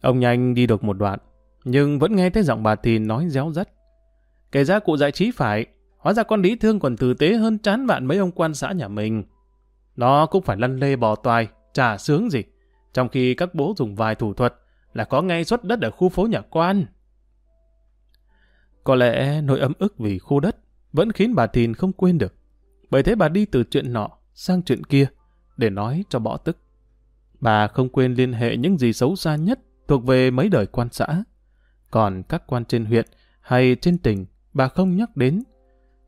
Ông nhanh đi được một đoạn, nhưng vẫn nghe thấy giọng bà Thìn nói réo rắt. Kể ra cụ dạy trí phải, hóa ra con lý thương còn tử tế hơn chán vạn mấy ông quan xã nhà mình. Nó cũng phải lăn lê bò toài, trả sướng gì. Trong khi các bố dùng vài thủ thuật là có ngay suất đất ở khu phố nhà quan. Có lẽ nỗi ấm ức vì khu đất vẫn khiến bà Thìn không quên được. Bởi thế bà đi từ chuyện nọ sang chuyện kia để nói cho bỏ tức. Bà không quên liên hệ những gì xấu xa nhất thuộc về mấy đời quan xã. Còn các quan trên huyện hay trên tỉnh bà không nhắc đến.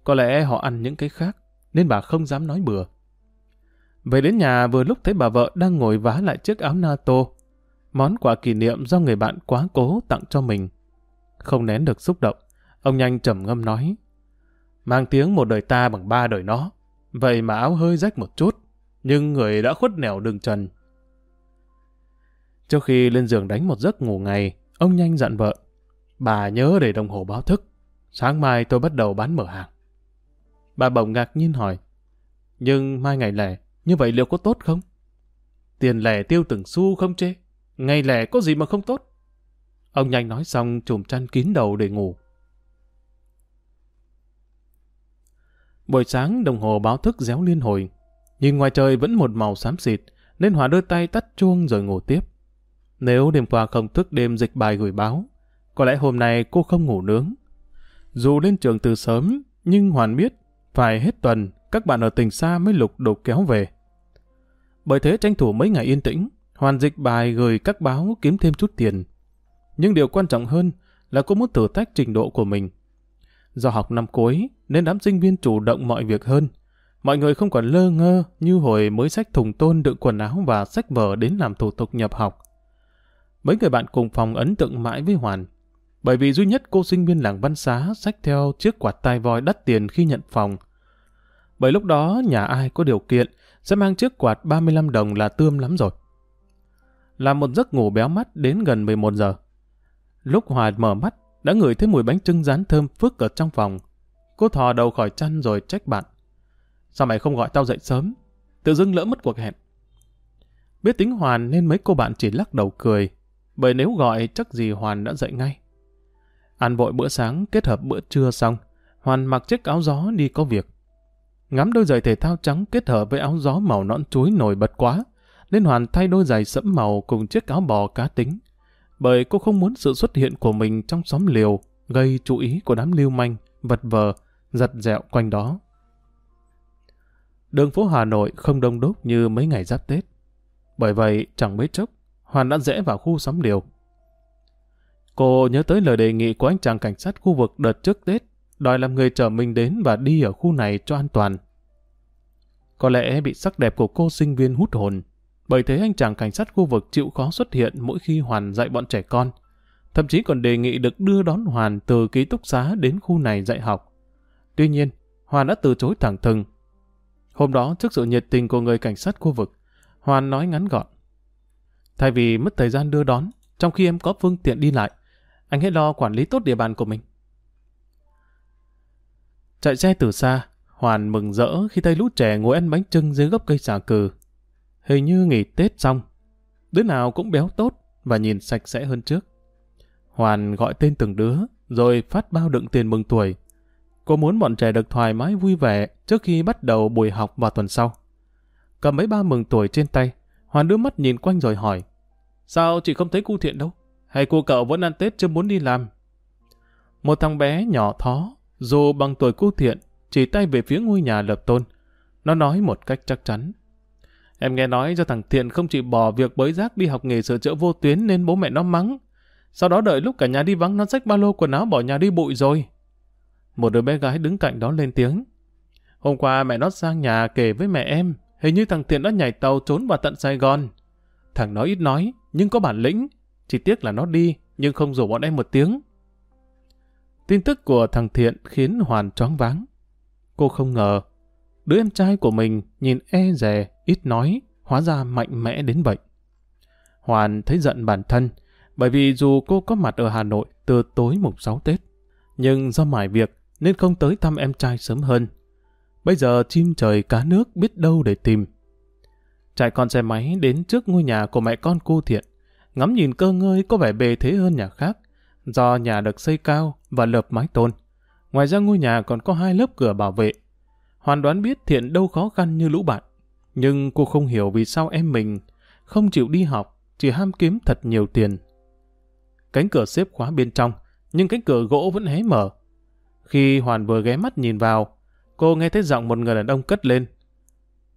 Có lẽ họ ăn những cái khác nên bà không dám nói bừa. Về đến nhà vừa lúc thấy bà vợ đang ngồi vá lại chiếc áo NATO, món quà kỷ niệm do người bạn quá cố tặng cho mình. Không nén được xúc động, ông nhanh trầm ngâm nói, mang tiếng một đời ta bằng ba đời nó, vậy mà áo hơi rách một chút, nhưng người đã khuất nẻo đường trần. Trước khi lên giường đánh một giấc ngủ ngày, ông nhanh dặn vợ, bà nhớ để đồng hồ báo thức, sáng mai tôi bắt đầu bán mở hàng. Bà bỗng ngạc nhiên hỏi, nhưng mai ngày lẻ, như vậy liệu có tốt không? Tiền lẻ tiêu từng xu không chê. Ngày lẻ có gì mà không tốt? Ông nhanh nói xong trùm chăn kín đầu để ngủ. Buổi sáng đồng hồ báo thức réo liên hồi. Nhìn ngoài trời vẫn một màu xám xịt, nên Hòa đưa tay tắt chuông rồi ngủ tiếp. Nếu đêm qua không thức đêm dịch bài gửi báo, có lẽ hôm nay cô không ngủ nướng. Dù lên trường từ sớm, nhưng Hoàn biết phải hết tuần các bạn ở tỉnh xa mới lục đục kéo về. Bởi thế tranh thủ mấy ngày yên tĩnh, hoàn dịch bài gửi các báo kiếm thêm chút tiền. Nhưng điều quan trọng hơn là cô muốn thử thách trình độ của mình. Do học năm cuối nên đám sinh viên chủ động mọi việc hơn. Mọi người không còn lơ ngơ như hồi mới sách thùng tôn đựng quần áo và sách vở đến làm thủ tục nhập học. Mấy người bạn cùng phòng ấn tượng mãi với Hoàn. Bởi vì duy nhất cô sinh viên làng văn xá sách theo chiếc quạt tai voi đắt tiền khi nhận phòng – bởi lúc đó nhà ai có điều kiện sẽ mang chiếc quạt 35 đồng là tươm lắm rồi. Làm một giấc ngủ béo mắt đến gần 11 giờ. Lúc Hòa mở mắt, đã ngửi thấy mùi bánh trưng rán thơm phức ở trong phòng. Cô thò đầu khỏi chăn rồi trách bạn. Sao mày không gọi tao dậy sớm? Tự dưng lỡ mất cuộc hẹn. Biết tính Hoàn nên mấy cô bạn chỉ lắc đầu cười, bởi nếu gọi chắc gì Hoàn đã dậy ngay. Ăn vội bữa sáng kết hợp bữa trưa xong, Hoàn mặc chiếc áo gió đi có việc. Ngắm đôi giày thể thao trắng kết hợp với áo gió màu nõn chuối nổi bật quá, nên Hoàn thay đôi giày sẫm màu cùng chiếc áo bò cá tính. Bởi cô không muốn sự xuất hiện của mình trong xóm liều gây chú ý của đám lưu manh, vật vờ, giật dẹo quanh đó. Đường phố Hà Nội không đông đúc như mấy ngày giáp Tết. Bởi vậy, chẳng mấy chốc, Hoàn đã rẽ vào khu sắm liều. Cô nhớ tới lời đề nghị của anh chàng cảnh sát khu vực đợt trước Tết đòi làm người chở mình đến và đi ở khu này cho an toàn. Có lẽ bị sắc đẹp của cô sinh viên hút hồn, bởi thế anh chàng cảnh sát khu vực chịu khó xuất hiện mỗi khi Hoàn dạy bọn trẻ con. Thậm chí còn đề nghị được đưa đón Hoàn từ ký túc xá đến khu này dạy học. Tuy nhiên, Hoàn đã từ chối thẳng thừng. Hôm đó, trước sự nhiệt tình của người cảnh sát khu vực, Hoàn nói ngắn gọn. Thay vì mất thời gian đưa đón, trong khi em có phương tiện đi lại, anh hãy lo quản lý tốt địa bàn của mình. Chạy xe từ xa, Hoàn mừng rỡ khi thấy lũ trẻ ngồi ăn bánh trưng dưới gốc cây xà cừ. Hình như nghỉ Tết xong, đứa nào cũng béo tốt và nhìn sạch sẽ hơn trước. Hoàn gọi tên từng đứa, rồi phát bao đựng tiền mừng tuổi. Cô muốn bọn trẻ được thoải mái vui vẻ trước khi bắt đầu buổi học vào tuần sau. Cầm mấy ba mừng tuổi trên tay, Hoàn đưa mắt nhìn quanh rồi hỏi. Sao chị không thấy cu thiện đâu? Hay cô cậu vẫn ăn Tết chưa muốn đi làm? Một thằng bé nhỏ thó, dù bằng tuổi cu thiện, chỉ tay về phía ngôi nhà lập tôn. Nó nói một cách chắc chắn. Em nghe nói do thằng Thiện không chịu bỏ việc bới rác đi học nghề sửa chữa vô tuyến nên bố mẹ nó mắng. Sau đó đợi lúc cả nhà đi vắng nó xách ba lô quần áo bỏ nhà đi bụi rồi. Một đứa bé gái đứng cạnh đó lên tiếng. Hôm qua mẹ nó sang nhà kể với mẹ em, hình như thằng Thiện đã nhảy tàu trốn vào tận Sài Gòn. Thằng nó ít nói, nhưng có bản lĩnh. Chỉ tiếc là nó đi, nhưng không rủ bọn em một tiếng. Tin tức của thằng Thiện khiến Hoàn choáng váng. Cô không ngờ, đứa em trai của mình nhìn e rè, ít nói, hóa ra mạnh mẽ đến vậy. Hoàn thấy giận bản thân, bởi vì dù cô có mặt ở Hà Nội từ tối mùng 6 Tết, nhưng do mải việc nên không tới thăm em trai sớm hơn. Bây giờ chim trời cá nước biết đâu để tìm. Chạy con xe máy đến trước ngôi nhà của mẹ con cô Thiện, ngắm nhìn cơ ngơi có vẻ bề thế hơn nhà khác, do nhà được xây cao và lợp mái tôn. Ngoài ra ngôi nhà còn có hai lớp cửa bảo vệ. Hoàn đoán biết Thiện đâu khó khăn như lũ bạn, nhưng cô không hiểu vì sao em mình không chịu đi học, chỉ ham kiếm thật nhiều tiền. Cánh cửa xếp khóa bên trong, nhưng cánh cửa gỗ vẫn hé mở. Khi Hoàn vừa ghé mắt nhìn vào, cô nghe thấy giọng một người đàn ông cất lên.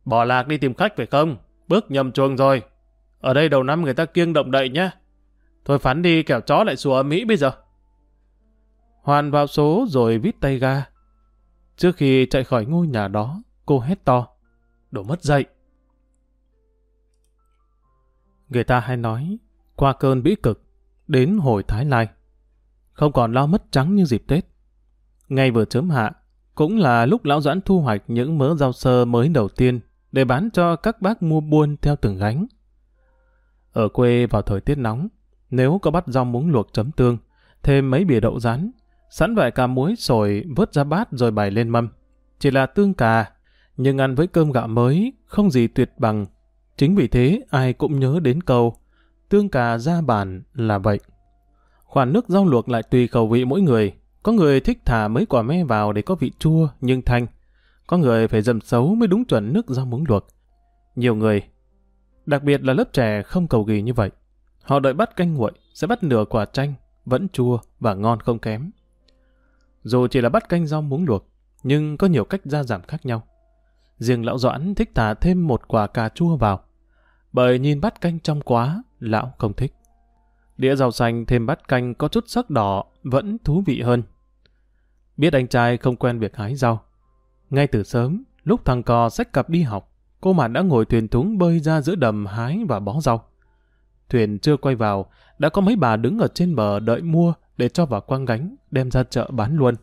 Bỏ lạc đi tìm khách phải không? Bước nhầm chuồng rồi. Ở đây đầu năm người ta kiêng động đậy nhá. Thôi phán đi kẻo chó lại sủa Mỹ bây giờ. Hoàn vào số rồi vít tay ga. Trước khi chạy khỏi ngôi nhà đó, cô hét to. Đổ mất dậy. Người ta hay nói, qua cơn bĩ cực, đến hồi Thái Lai. Không còn lo mất trắng như dịp Tết. Ngay vừa chớm hạ, cũng là lúc lão doãn thu hoạch những mớ rau sơ mới đầu tiên để bán cho các bác mua buôn theo từng gánh. Ở quê vào thời tiết nóng, nếu có bắt rau muống luộc chấm tương, thêm mấy bìa đậu rán, sẵn vài cà muối sồi vớt ra bát rồi bày lên mâm. Chỉ là tương cà, nhưng ăn với cơm gạo mới, không gì tuyệt bằng. Chính vì thế ai cũng nhớ đến câu, tương cà ra bàn là vậy. Khoản nước rau luộc lại tùy khẩu vị mỗi người. Có người thích thả mấy quả me vào để có vị chua nhưng thanh. Có người phải dầm xấu mới đúng chuẩn nước rau muống luộc. Nhiều người, đặc biệt là lớp trẻ không cầu kỳ như vậy. Họ đợi bắt canh nguội, sẽ bắt nửa quả chanh, vẫn chua và ngon không kém. Dù chỉ là bắt canh rau muống luộc, nhưng có nhiều cách gia giảm khác nhau. Riêng lão Doãn thích thả thêm một quả cà chua vào, bởi nhìn bát canh trong quá, lão không thích. Đĩa rau xanh thêm bát canh có chút sắc đỏ vẫn thú vị hơn. Biết anh trai không quen việc hái rau. Ngay từ sớm, lúc thằng cò xách cặp đi học, cô Mạn đã ngồi thuyền thúng bơi ra giữa đầm hái và bó rau. Thuyền chưa quay vào, đã có mấy bà đứng ở trên bờ đợi mua để cho vào quang gánh, đem ra chợ bán luôn.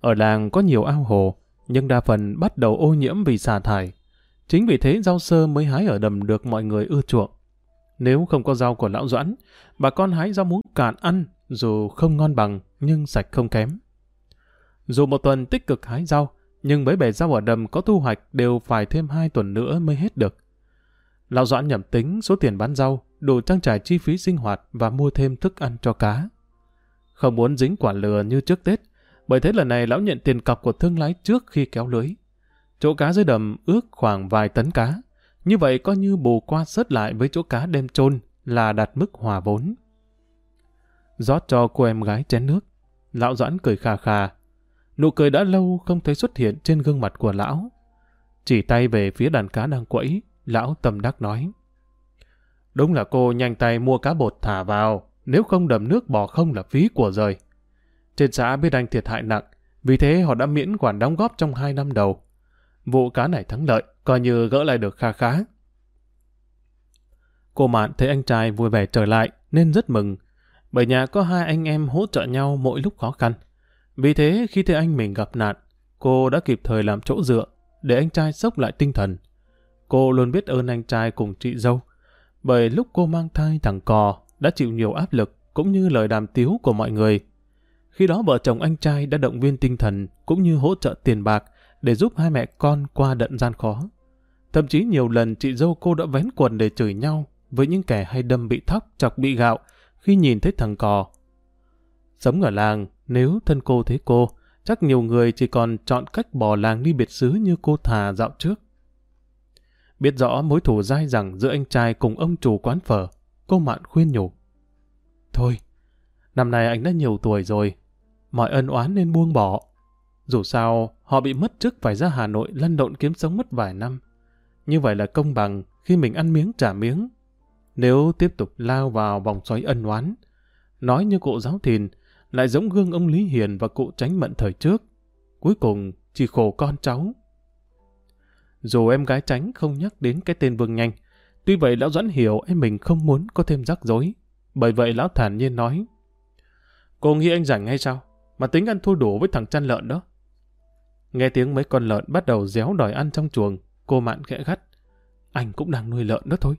Ở làng có nhiều ao hồ, nhưng đa phần bắt đầu ô nhiễm vì xả thải. Chính vì thế rau sơ mới hái ở đầm được mọi người ưa chuộng. Nếu không có rau của lão Doãn, bà con hái rau muống cạn ăn, dù không ngon bằng, nhưng sạch không kém. Dù một tuần tích cực hái rau, nhưng mấy bể rau ở đầm có thu hoạch đều phải thêm hai tuần nữa mới hết được. Lão Doãn nhẩm tính số tiền bán rau, đủ trang trải chi phí sinh hoạt và mua thêm thức ăn cho cá. Không muốn dính quả lừa như trước Tết, bởi thế lần này lão nhận tiền cọc của thương lái trước khi kéo lưới. Chỗ cá dưới đầm ước khoảng vài tấn cá, như vậy coi như bù qua sớt lại với chỗ cá đem trôn là đạt mức hòa vốn. rót cho cô em gái chén nước, lão Doãn cười khà khà. Nụ cười đã lâu không thấy xuất hiện trên gương mặt của lão. Chỉ tay về phía đàn cá đang quẫy, lão tâm đắc nói. Đúng là cô nhanh tay mua cá bột thả vào, nếu không đầm nước bỏ không là phí của rời. Trên xã biết anh thiệt hại nặng, vì thế họ đã miễn quản đóng góp trong hai năm đầu. Vụ cá này thắng lợi, coi như gỡ lại được kha khá. Cô Mạn thấy anh trai vui vẻ trở lại nên rất mừng, bởi nhà có hai anh em hỗ trợ nhau mỗi lúc khó khăn. Vì thế khi thấy anh mình gặp nạn, cô đã kịp thời làm chỗ dựa để anh trai sốc lại tinh thần. Cô luôn biết ơn anh trai cùng chị dâu, bởi lúc cô mang thai thằng cò đã chịu nhiều áp lực cũng như lời đàm tiếu của mọi người. Khi đó vợ chồng anh trai đã động viên tinh thần cũng như hỗ trợ tiền bạc để giúp hai mẹ con qua đận gian khó. Thậm chí nhiều lần chị dâu cô đã vén quần để chửi nhau với những kẻ hay đâm bị thóc, chọc bị gạo khi nhìn thấy thằng cò. Sống ở làng, nếu thân cô thấy cô, chắc nhiều người chỉ còn chọn cách bỏ làng đi biệt xứ như cô thà dạo trước. Biết rõ mối thù dai dẳng giữa anh trai cùng ông chủ quán phở, cô Mạn khuyên nhủ. Thôi, năm nay anh đã nhiều tuổi rồi, mọi ân oán nên buông bỏ. Dù sao, họ bị mất chức phải ra Hà Nội lăn lộn kiếm sống mất vài năm. Như vậy là công bằng khi mình ăn miếng trả miếng. Nếu tiếp tục lao vào vòng xoáy ân oán, nói như cụ giáo thìn, lại giống gương ông Lý Hiền và cụ tránh mận thời trước. Cuối cùng chỉ khổ con cháu. Dù em gái tránh không nhắc đến cái tên Vương Nhanh, tuy vậy lão Doãn hiểu em mình không muốn có thêm rắc rối. Bởi vậy lão thản nhiên nói, Cô nghĩ anh rảnh hay sao? Mà tính ăn thua đủ với thằng chăn lợn đó. Nghe tiếng mấy con lợn bắt đầu réo đòi ăn trong chuồng, cô mạn khẽ gắt. Anh cũng đang nuôi lợn đó thôi.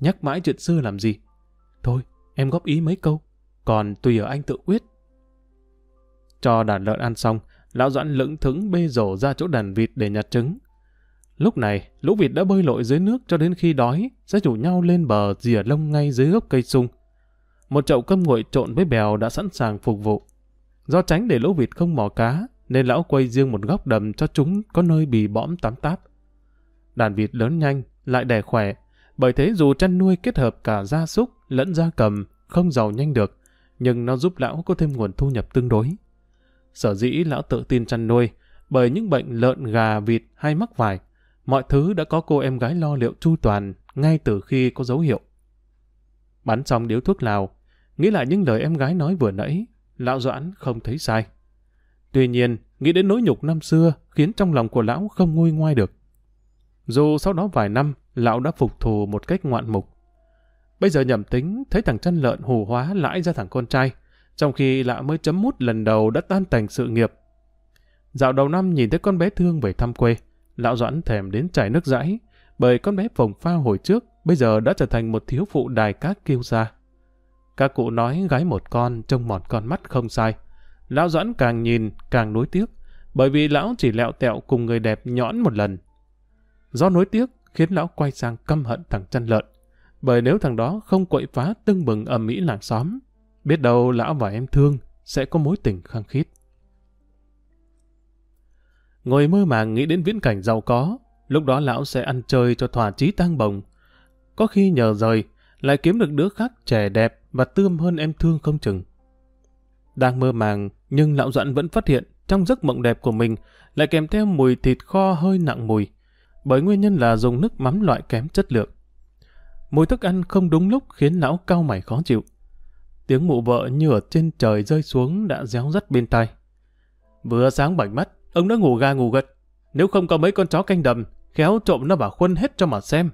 Nhắc mãi chuyện xưa làm gì? Thôi, em góp ý mấy câu. Còn tùy ở anh tự quyết. Cho đàn lợn ăn xong, lão doãn lững thững bê rổ ra chỗ đàn vịt để nhặt trứng. Lúc này, lũ vịt đã bơi lội dưới nước cho đến khi đói, sẽ rủ nhau lên bờ rìa lông ngay dưới gốc cây sung. Một chậu cơm nguội trộn với bèo đã sẵn sàng phục vụ. Do tránh để lũ vịt không mò cá, nên lão quay riêng một góc đầm cho chúng có nơi bì bõm tắm táp. Đàn vịt lớn nhanh, lại đẻ khỏe, bởi thế dù chăn nuôi kết hợp cả gia súc lẫn gia cầm không giàu nhanh được, nhưng nó giúp lão có thêm nguồn thu nhập tương đối. Sở dĩ lão tự tin chăn nuôi, bởi những bệnh lợn, gà, vịt hay mắc vài, mọi thứ đã có cô em gái lo liệu chu toàn ngay từ khi có dấu hiệu. Bắn xong điếu thuốc lào, nghĩ lại những lời em gái nói vừa nãy, lão Doãn không thấy sai. Tuy nhiên, nghĩ đến nỗi nhục năm xưa khiến trong lòng của lão không nguôi ngoai được. Dù sau đó vài năm, lão đã phục thù một cách ngoạn mục. Bây giờ nhầm tính, thấy thằng chân lợn hù hóa lãi ra thằng con trai, trong khi lão mới chấm mút lần đầu đã tan tành sự nghiệp. Dạo đầu năm nhìn thấy con bé thương về thăm quê, lão Doãn thèm đến chảy nước dãi, bởi con bé phồng pha hồi trước bây giờ đã trở thành một thiếu phụ đài cát kêu ra. Các cụ nói gái một con trông mòn con mắt không sai. Lão Doãn càng nhìn càng nối tiếc, bởi vì lão chỉ lẹo tẹo cùng người đẹp nhõn một lần. Do nối tiếc khiến lão quay sang căm hận thằng chăn lợn, bởi nếu thằng đó không quậy phá tưng bừng ầm mỹ làng xóm, biết đâu lão và em thương sẽ có mối tình khăng khít. Ngồi mơ màng nghĩ đến viễn cảnh giàu có, lúc đó lão sẽ ăn chơi cho thỏa chí tăng bồng. Có khi nhờ rời, lại kiếm được đứa khác trẻ đẹp và tươm hơn em thương không chừng. Đang mơ màng, nhưng lão dặn vẫn phát hiện trong giấc mộng đẹp của mình lại kèm theo mùi thịt kho hơi nặng mùi, bởi nguyên nhân là dùng nước mắm loại kém chất lượng. Mùi thức ăn không đúng lúc khiến lão cao mày khó chịu. Tiếng mụ vợ như ở trên trời rơi xuống đã réo rắt bên tai. Vừa sáng bảnh mắt, ông đã ngủ ga ngủ gật. Nếu không có mấy con chó canh đầm, khéo trộm nó vào khuân hết cho mà xem.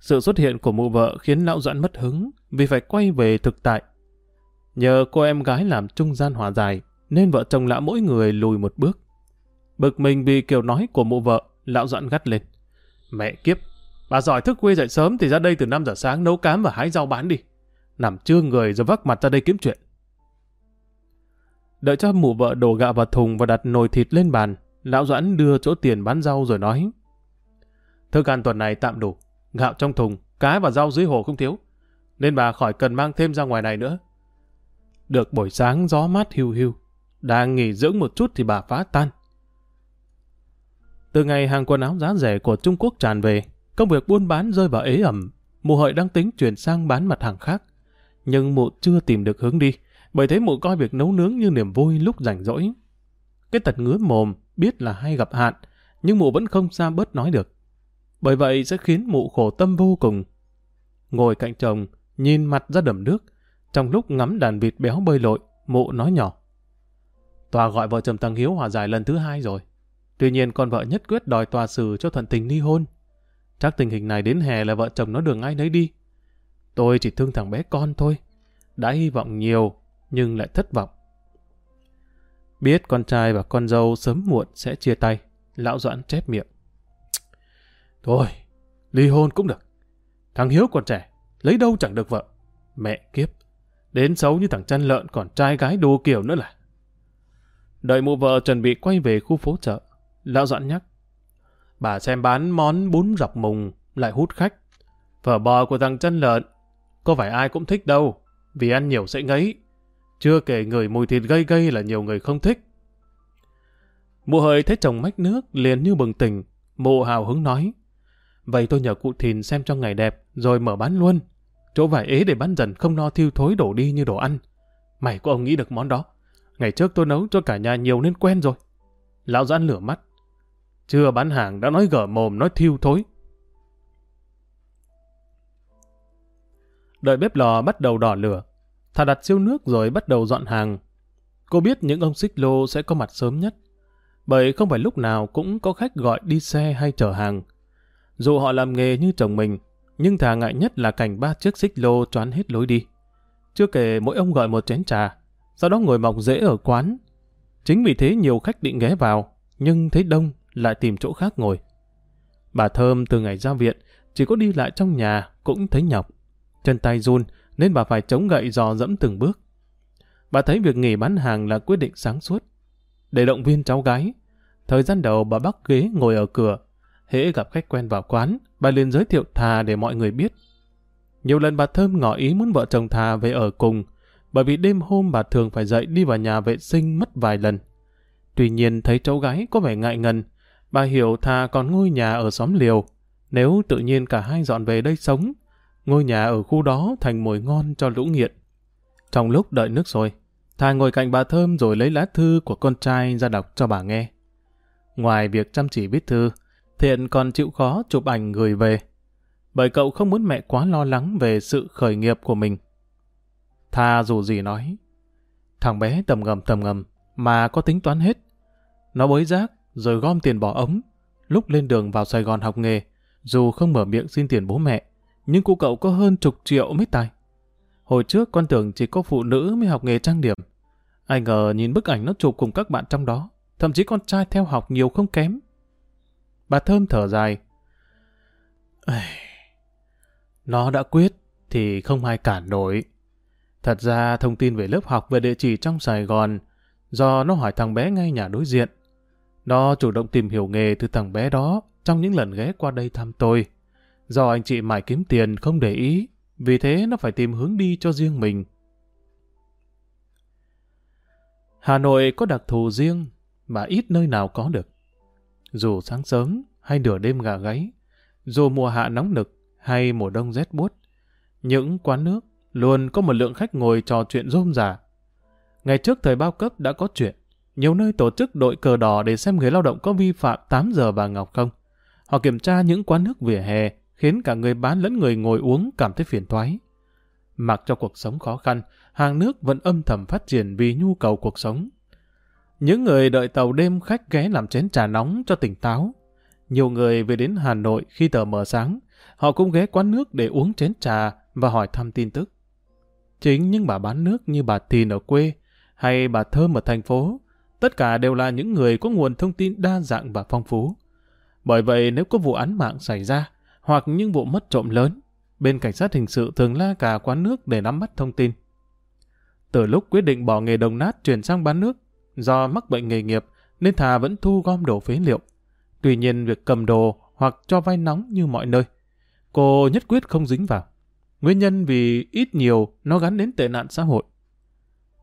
Sự xuất hiện của mụ vợ khiến lão doãn mất hứng vì phải quay về thực tại. Nhờ cô em gái làm trung gian hòa giải, nên vợ chồng lão mỗi người lùi một bước. Bực mình vì kiểu nói của mụ vợ, lão doãn gắt lên. Mẹ kiếp, bà giỏi thức khuya dậy sớm thì ra đây từ 5 giờ sáng nấu cám và hái rau bán đi. Nằm trương người rồi vác mặt ra đây kiếm chuyện. Đợi cho mụ vợ đổ gạo vào thùng và đặt nồi thịt lên bàn, lão doãn đưa chỗ tiền bán rau rồi nói. Thức ăn tuần này tạm đủ, gạo trong thùng, cá và rau dưới hồ không thiếu, nên bà khỏi cần mang thêm ra ngoài này nữa. Được buổi sáng gió mát hiu hiu, đang nghỉ dưỡng một chút thì bà phá tan. Từ ngày hàng quần áo giá rẻ của Trung Quốc tràn về, công việc buôn bán rơi vào ế ẩm, mùa hợi đang tính chuyển sang bán mặt hàng khác. Nhưng mụ chưa tìm được hướng đi, bởi thế mụ coi việc nấu nướng như niềm vui lúc rảnh rỗi. Cái tật ngứa mồm, biết là hay gặp hạn, nhưng mụ vẫn không xa bớt nói được. Bởi vậy sẽ khiến mụ khổ tâm vô cùng. Ngồi cạnh chồng, nhìn mặt ra đầm nước, trong lúc ngắm đàn vịt béo bơi lội, mụ nói nhỏ. Tòa gọi vợ chồng Tăng Hiếu hòa giải lần thứ hai rồi. Tuy nhiên con vợ nhất quyết đòi tòa xử cho thuận tình ly hôn. Chắc tình hình này đến hè là vợ chồng nó đường ai nấy đi. Tôi chỉ thương thằng bé con thôi. Đã hy vọng nhiều, nhưng lại thất vọng. Biết con trai và con dâu sớm muộn sẽ chia tay, lão Doãn chép miệng. Thôi, ly hôn cũng được. Thằng Hiếu còn trẻ, lấy đâu chẳng được vợ. Mẹ kiếp, Đến xấu như thằng chăn lợn còn trai gái đồ kiểu nữa là. Đợi mụ vợ chuẩn bị quay về khu phố chợ. Lão doãn nhắc. Bà xem bán món bún dọc mùng lại hút khách. Phở bò của thằng chân lợn. Có phải ai cũng thích đâu. Vì ăn nhiều sẽ ngấy. Chưa kể người mùi thịt gây gây là nhiều người không thích. Mụ hời thấy chồng mách nước, liền như bừng tỉnh. Mụ hào hứng nói. Vậy tôi nhờ cụ thìn xem cho ngày đẹp, rồi mở bán luôn. Chỗ vải ế để bán dần không no thiêu thối đổ đi như đồ ăn. Mày có ông nghĩ được món đó. Ngày trước tôi nấu cho cả nhà nhiều nên quen rồi. Lão giãn lửa mắt. Chưa bán hàng đã nói gở mồm, nói thiêu thối. Đợi bếp lò bắt đầu đỏ lửa. Thà đặt siêu nước rồi bắt đầu dọn hàng. Cô biết những ông xích lô sẽ có mặt sớm nhất. Bởi không phải lúc nào cũng có khách gọi đi xe hay chở hàng. Dù họ làm nghề như chồng mình, nhưng thà ngại nhất là cảnh ba chiếc xích lô choán hết lối đi. Chưa kể mỗi ông gọi một chén trà, sau đó ngồi mọc rễ ở quán. Chính vì thế nhiều khách định ghé vào, nhưng thấy đông lại tìm chỗ khác ngồi. Bà Thơm từ ngày ra viện, chỉ có đi lại trong nhà cũng thấy nhọc. Chân tay run nên bà phải chống gậy dò dẫm từng bước. Bà thấy việc nghỉ bán hàng là quyết định sáng suốt. Để động viên cháu gái, thời gian đầu bà bắt ghế ngồi ở cửa. Hễ gặp khách quen vào quán, bà liền giới thiệu Thà để mọi người biết. Nhiều lần bà Thơm ngỏ ý muốn vợ chồng Thà về ở cùng, bởi vì đêm hôm bà thường phải dậy đi vào nhà vệ sinh mất vài lần. Tuy nhiên thấy cháu gái có vẻ ngại ngần, bà hiểu Thà còn ngôi nhà ở xóm liều. Nếu tự nhiên cả hai dọn về đây sống, ngôi nhà ở khu đó thành mồi ngon cho lũ nghiện. Trong lúc đợi nước sôi, Thà ngồi cạnh bà Thơm rồi lấy lá thư của con trai ra đọc cho bà nghe. Ngoài việc chăm chỉ viết thư, Thiện còn chịu khó chụp ảnh gửi về, bởi cậu không muốn mẹ quá lo lắng về sự khởi nghiệp của mình. Tha dù gì nói, thằng bé tầm ngầm tầm ngầm, mà có tính toán hết. Nó bới rác, rồi gom tiền bỏ ống. Lúc lên đường vào Sài Gòn học nghề, dù không mở miệng xin tiền bố mẹ, nhưng cụ cậu có hơn chục triệu mấy tài. Hồi trước con tưởng chỉ có phụ nữ mới học nghề trang điểm. Ai ngờ nhìn bức ảnh nó chụp cùng các bạn trong đó, thậm chí con trai theo học nhiều không kém. Bà Thơm thở dài. Nó đã quyết thì không ai cản nổi. Thật ra thông tin về lớp học về địa chỉ trong Sài Gòn do nó hỏi thằng bé ngay nhà đối diện. Nó chủ động tìm hiểu nghề từ thằng bé đó trong những lần ghé qua đây thăm tôi. Do anh chị mải kiếm tiền không để ý, vì thế nó phải tìm hướng đi cho riêng mình. Hà Nội có đặc thù riêng mà ít nơi nào có được. Dù sáng sớm hay nửa đêm gà gáy, dù mùa hạ nóng nực hay mùa đông rét buốt, những quán nước luôn có một lượng khách ngồi trò chuyện rôm rả. Ngày trước thời bao cấp đã có chuyện, nhiều nơi tổ chức đội cờ đỏ để xem người lao động có vi phạm 8 giờ vàng ngọc không. Họ kiểm tra những quán nước vỉa hè, khiến cả người bán lẫn người ngồi uống cảm thấy phiền toái. Mặc cho cuộc sống khó khăn, hàng nước vẫn âm thầm phát triển vì nhu cầu cuộc sống. Những người đợi tàu đêm khách ghé làm chén trà nóng cho tỉnh táo. Nhiều người về đến Hà Nội khi tờ mở sáng, họ cũng ghé quán nước để uống chén trà và hỏi thăm tin tức. Chính những bà bán nước như bà Thìn ở quê hay bà Thơm ở thành phố, tất cả đều là những người có nguồn thông tin đa dạng và phong phú. Bởi vậy nếu có vụ án mạng xảy ra, hoặc những vụ mất trộm lớn, bên cảnh sát hình sự thường la cả quán nước để nắm bắt thông tin. Từ lúc quyết định bỏ nghề đồng nát chuyển sang bán nước, do mắc bệnh nghề nghiệp nên thà vẫn thu gom đồ phế liệu. Tuy nhiên việc cầm đồ hoặc cho vay nóng như mọi nơi, cô nhất quyết không dính vào. Nguyên nhân vì ít nhiều nó gắn đến tệ nạn xã hội.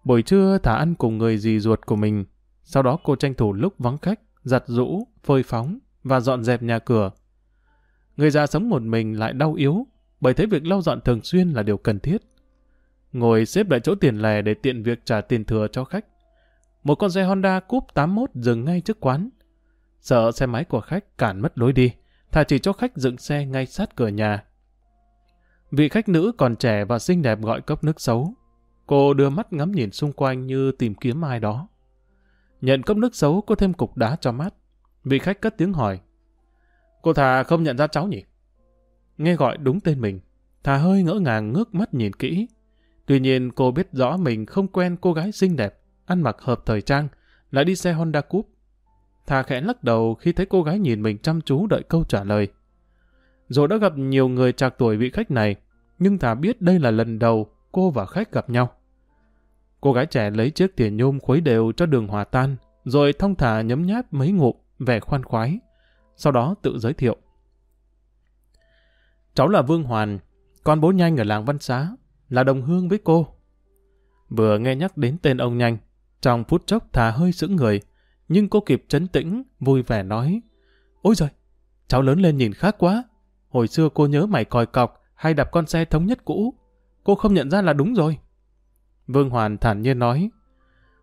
Buổi trưa Thà ăn cùng người dì ruột của mình, sau đó cô tranh thủ lúc vắng khách, giặt rũ, phơi phóng và dọn dẹp nhà cửa. Người già sống một mình lại đau yếu, bởi thế việc lau dọn thường xuyên là điều cần thiết. Ngồi xếp lại chỗ tiền lẻ để tiện việc trả tiền thừa cho khách. Một con xe Honda Coupe 81 dừng ngay trước quán. Sợ xe máy của khách cản mất lối đi, thà chỉ cho khách dựng xe ngay sát cửa nhà. Vị khách nữ còn trẻ và xinh đẹp gọi cốc nước xấu. Cô đưa mắt ngắm nhìn xung quanh như tìm kiếm ai đó. Nhận cốc nước xấu có thêm cục đá cho mắt. Vị khách cất tiếng hỏi. Cô thà không nhận ra cháu nhỉ? Nghe gọi đúng tên mình, thà hơi ngỡ ngàng ngước mắt nhìn kỹ. Tuy nhiên cô biết rõ mình không quen cô gái xinh đẹp, ăn mặc hợp thời trang, lại đi xe Honda Coupe. Thà khẽ lắc đầu khi thấy cô gái nhìn mình chăm chú đợi câu trả lời. Rồi đã gặp nhiều người trạc tuổi vị khách này, nhưng Thà biết đây là lần đầu cô và khách gặp nhau. Cô gái trẻ lấy chiếc thìa nhôm khuấy đều cho đường hòa tan, rồi thông thả nhấm nháp mấy ngụm, vẻ khoan khoái. Sau đó tự giới thiệu. Cháu là Vương Hoàn, con bố nhanh ở làng Văn Xá, là đồng hương với cô. Vừa nghe nhắc đến tên ông nhanh, trong phút chốc thà hơi sững người, nhưng cô kịp chấn tĩnh, vui vẻ nói. Ôi giời, cháu lớn lên nhìn khác quá. Hồi xưa cô nhớ mày còi cọc hay đạp con xe thống nhất cũ. Cô không nhận ra là đúng rồi. Vương Hoàn thản nhiên nói.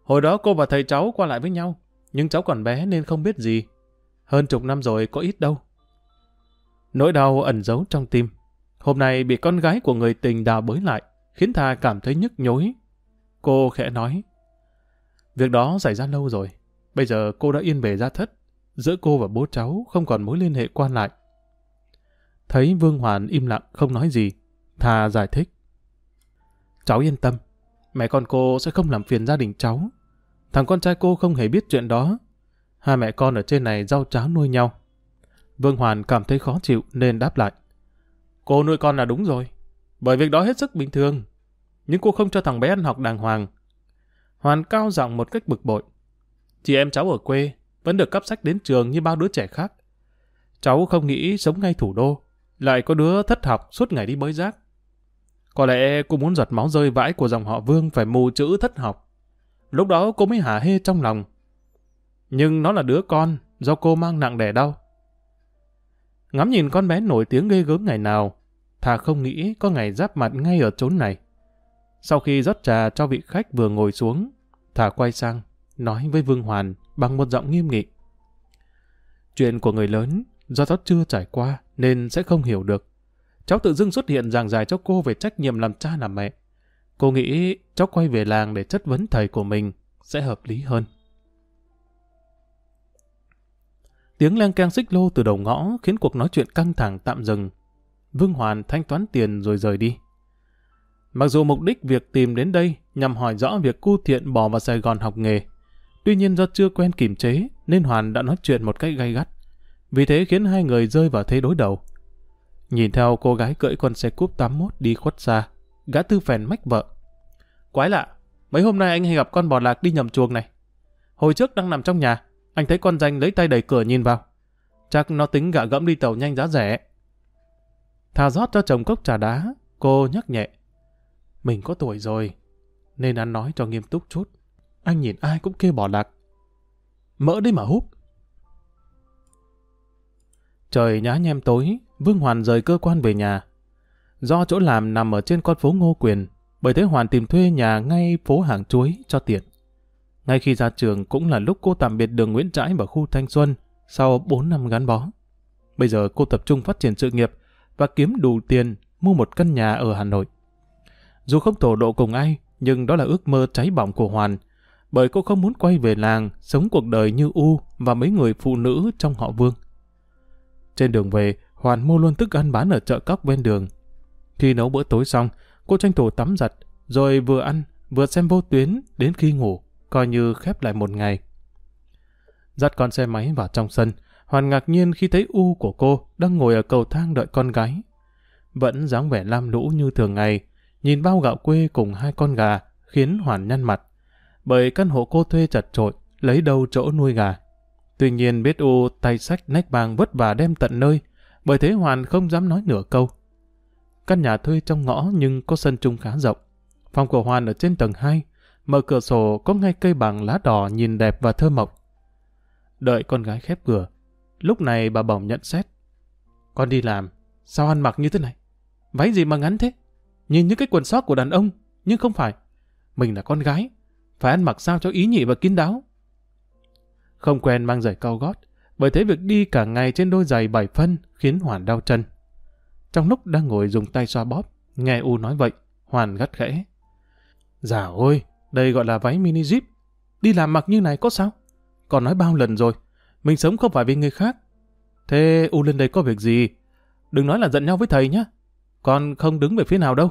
Hồi đó cô và thầy cháu qua lại với nhau, nhưng cháu còn bé nên không biết gì. Hơn chục năm rồi có ít đâu. Nỗi đau ẩn giấu trong tim. Hôm nay bị con gái của người tình đào bới lại, khiến Thà cảm thấy nhức nhối. Cô khẽ nói. Việc đó xảy ra lâu rồi. Bây giờ cô đã yên bề ra thất. Giữa cô và bố cháu không còn mối liên hệ quan lại. Thấy Vương Hoàn im lặng không nói gì. Thà giải thích. Cháu yên tâm. Mẹ con cô sẽ không làm phiền gia đình cháu. Thằng con trai cô không hề biết chuyện đó. Hai mẹ con ở trên này rau cháo nuôi nhau. Vương Hoàn cảm thấy khó chịu nên đáp lại. Cô nuôi con là đúng rồi. Bởi việc đó hết sức bình thường. Nhưng cô không cho thằng bé ăn học đàng hoàng. Hoàn cao giọng một cách bực bội. Chị em cháu ở quê vẫn được cấp sách đến trường như bao đứa trẻ khác. Cháu không nghĩ sống ngay thủ đô. Lại có đứa thất học suốt ngày đi bới rác. Có lẽ cô muốn giọt máu rơi vãi của dòng họ Vương phải mù chữ thất học. Lúc đó cô mới hả hê trong lòng. Nhưng nó là đứa con do cô mang nặng đẻ đau. Ngắm nhìn con bé nổi tiếng ghê gớm ngày nào, thà không nghĩ có ngày giáp mặt ngay ở chốn này. Sau khi rót trà cho vị khách vừa ngồi xuống, thà quay sang, nói với Vương Hoàn bằng một giọng nghiêm nghị. Chuyện của người lớn, do cháu chưa trải qua nên sẽ không hiểu được. Cháu tự dưng xuất hiện giảng giải cho cô về trách nhiệm làm cha làm mẹ. Cô nghĩ cháu quay về làng để chất vấn thầy của mình sẽ hợp lý hơn. Tiếng leng keng xích lô từ đầu ngõ khiến cuộc nói chuyện căng thẳng tạm dừng. Vương Hoàn thanh toán tiền rồi rời đi. Mặc dù mục đích việc tìm đến đây nhằm hỏi rõ việc cu thiện bỏ vào Sài Gòn học nghề, tuy nhiên do chưa quen kiềm chế nên Hoàn đã nói chuyện một cách gay gắt. Vì thế khiến hai người rơi vào thế đối đầu. Nhìn theo cô gái cưỡi con xe cúp 81 đi khuất xa, gã tư phèn mách vợ. Quái lạ, mấy hôm nay anh hay gặp con bò lạc đi nhầm chuồng này. Hồi trước đang nằm trong nhà, anh thấy con danh lấy tay đẩy cửa nhìn vào. Chắc nó tính gạ gẫm đi tàu nhanh giá rẻ. Thà rót cho chồng cốc trà đá, cô nhắc nhẹ. Mình có tuổi rồi, nên ăn nói cho nghiêm túc chút. Anh nhìn ai cũng kêu bỏ lạc. Mỡ đi mà hút. Trời nhá nhem tối, Vương Hoàn rời cơ quan về nhà. Do chỗ làm nằm ở trên con phố Ngô Quyền, bởi thế Hoàn tìm thuê nhà ngay phố hàng chuối cho tiện. Ngay khi ra trường cũng là lúc cô tạm biệt đường Nguyễn Trãi và khu Thanh Xuân sau 4 năm gắn bó. Bây giờ cô tập trung phát triển sự nghiệp và kiếm đủ tiền mua một căn nhà ở Hà Nội. Dù không thổ độ cùng ai, nhưng đó là ước mơ cháy bỏng của Hoàn, bởi cô không muốn quay về làng, sống cuộc đời như U và mấy người phụ nữ trong họ Vương. Trên đường về, Hoàn mua luôn thức ăn bán ở chợ cóc ven đường. Khi nấu bữa tối xong, cô tranh thủ tắm giặt, rồi vừa ăn, vừa xem vô tuyến đến khi ngủ, coi như khép lại một ngày. Dắt con xe máy vào trong sân, Hoàn ngạc nhiên khi thấy U của cô đang ngồi ở cầu thang đợi con gái. Vẫn dáng vẻ lam lũ như thường ngày, nhìn bao gạo quê cùng hai con gà khiến Hoàn nhăn mặt. Bởi căn hộ cô thuê chật trội, lấy đâu chỗ nuôi gà. Tuy nhiên biết U tay sách nách bàng vất vả đem tận nơi, bởi thế Hoàn không dám nói nửa câu. Căn nhà thuê trong ngõ nhưng có sân chung khá rộng. Phòng của Hoàn ở trên tầng 2, mở cửa sổ có ngay cây bằng lá đỏ nhìn đẹp và thơ mộng. Đợi con gái khép cửa, lúc này bà bỏng nhận xét. Con đi làm, sao ăn mặc như thế này? Váy gì mà ngắn thế? Nhìn những cái quần sót của đàn ông, nhưng không phải. Mình là con gái, phải ăn mặc sao cho ý nhị và kín đáo. Không quen mang giày cao gót, bởi thế việc đi cả ngày trên đôi giày bảy phân khiến Hoàn đau chân. Trong lúc đang ngồi dùng tay xoa bóp, nghe U nói vậy, Hoàn gắt khẽ. Dạ ôi, đây gọi là váy mini zip. Đi làm mặc như này có sao? Còn nói bao lần rồi, mình sống không phải vì người khác. Thế U lên đây có việc gì? Đừng nói là giận nhau với thầy nhé. Con không đứng về phía nào đâu.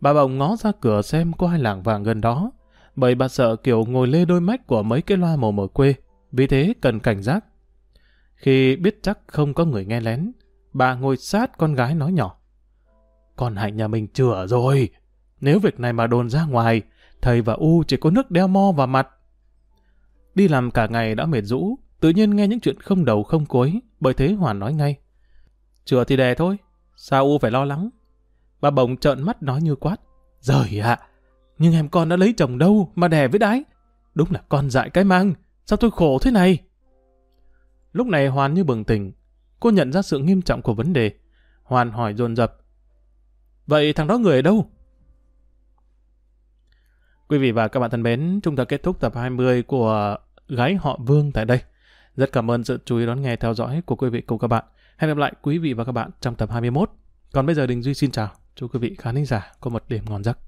Bà bồng ngó ra cửa xem có ai làng vàng gần đó, bởi bà sợ kiểu ngồi lê đôi mách của mấy cái loa mồm ở quê, vì thế cần cảnh giác. Khi biết chắc không có người nghe lén, bà ngồi sát con gái nói nhỏ. Con hạnh nhà mình chữa rồi, nếu việc này mà đồn ra ngoài, thầy và U chỉ có nước đeo mo vào mặt. Đi làm cả ngày đã mệt rũ, tự nhiên nghe những chuyện không đầu không cuối, bởi thế Hoàn nói ngay. Chừa thì đè thôi, sao U phải lo lắng? Bà bồng trợn mắt nói như quát. Rời ạ, nhưng em con đã lấy chồng đâu mà đè với đái. Đúng là con dại cái mang, sao tôi khổ thế này? Lúc này Hoàn như bừng tỉnh, cô nhận ra sự nghiêm trọng của vấn đề. Hoàn hỏi dồn dập. Vậy thằng đó người ở đâu? Quý vị và các bạn thân mến, chúng ta kết thúc tập 20 của Gái họ Vương tại đây. Rất cảm ơn sự chú ý đón nghe theo dõi của quý vị cùng các bạn. Hẹn gặp lại quý vị và các bạn trong tập 21. Còn bây giờ Đình Duy xin chào. Chúc quý vị khán giả có một đêm ngon giấc.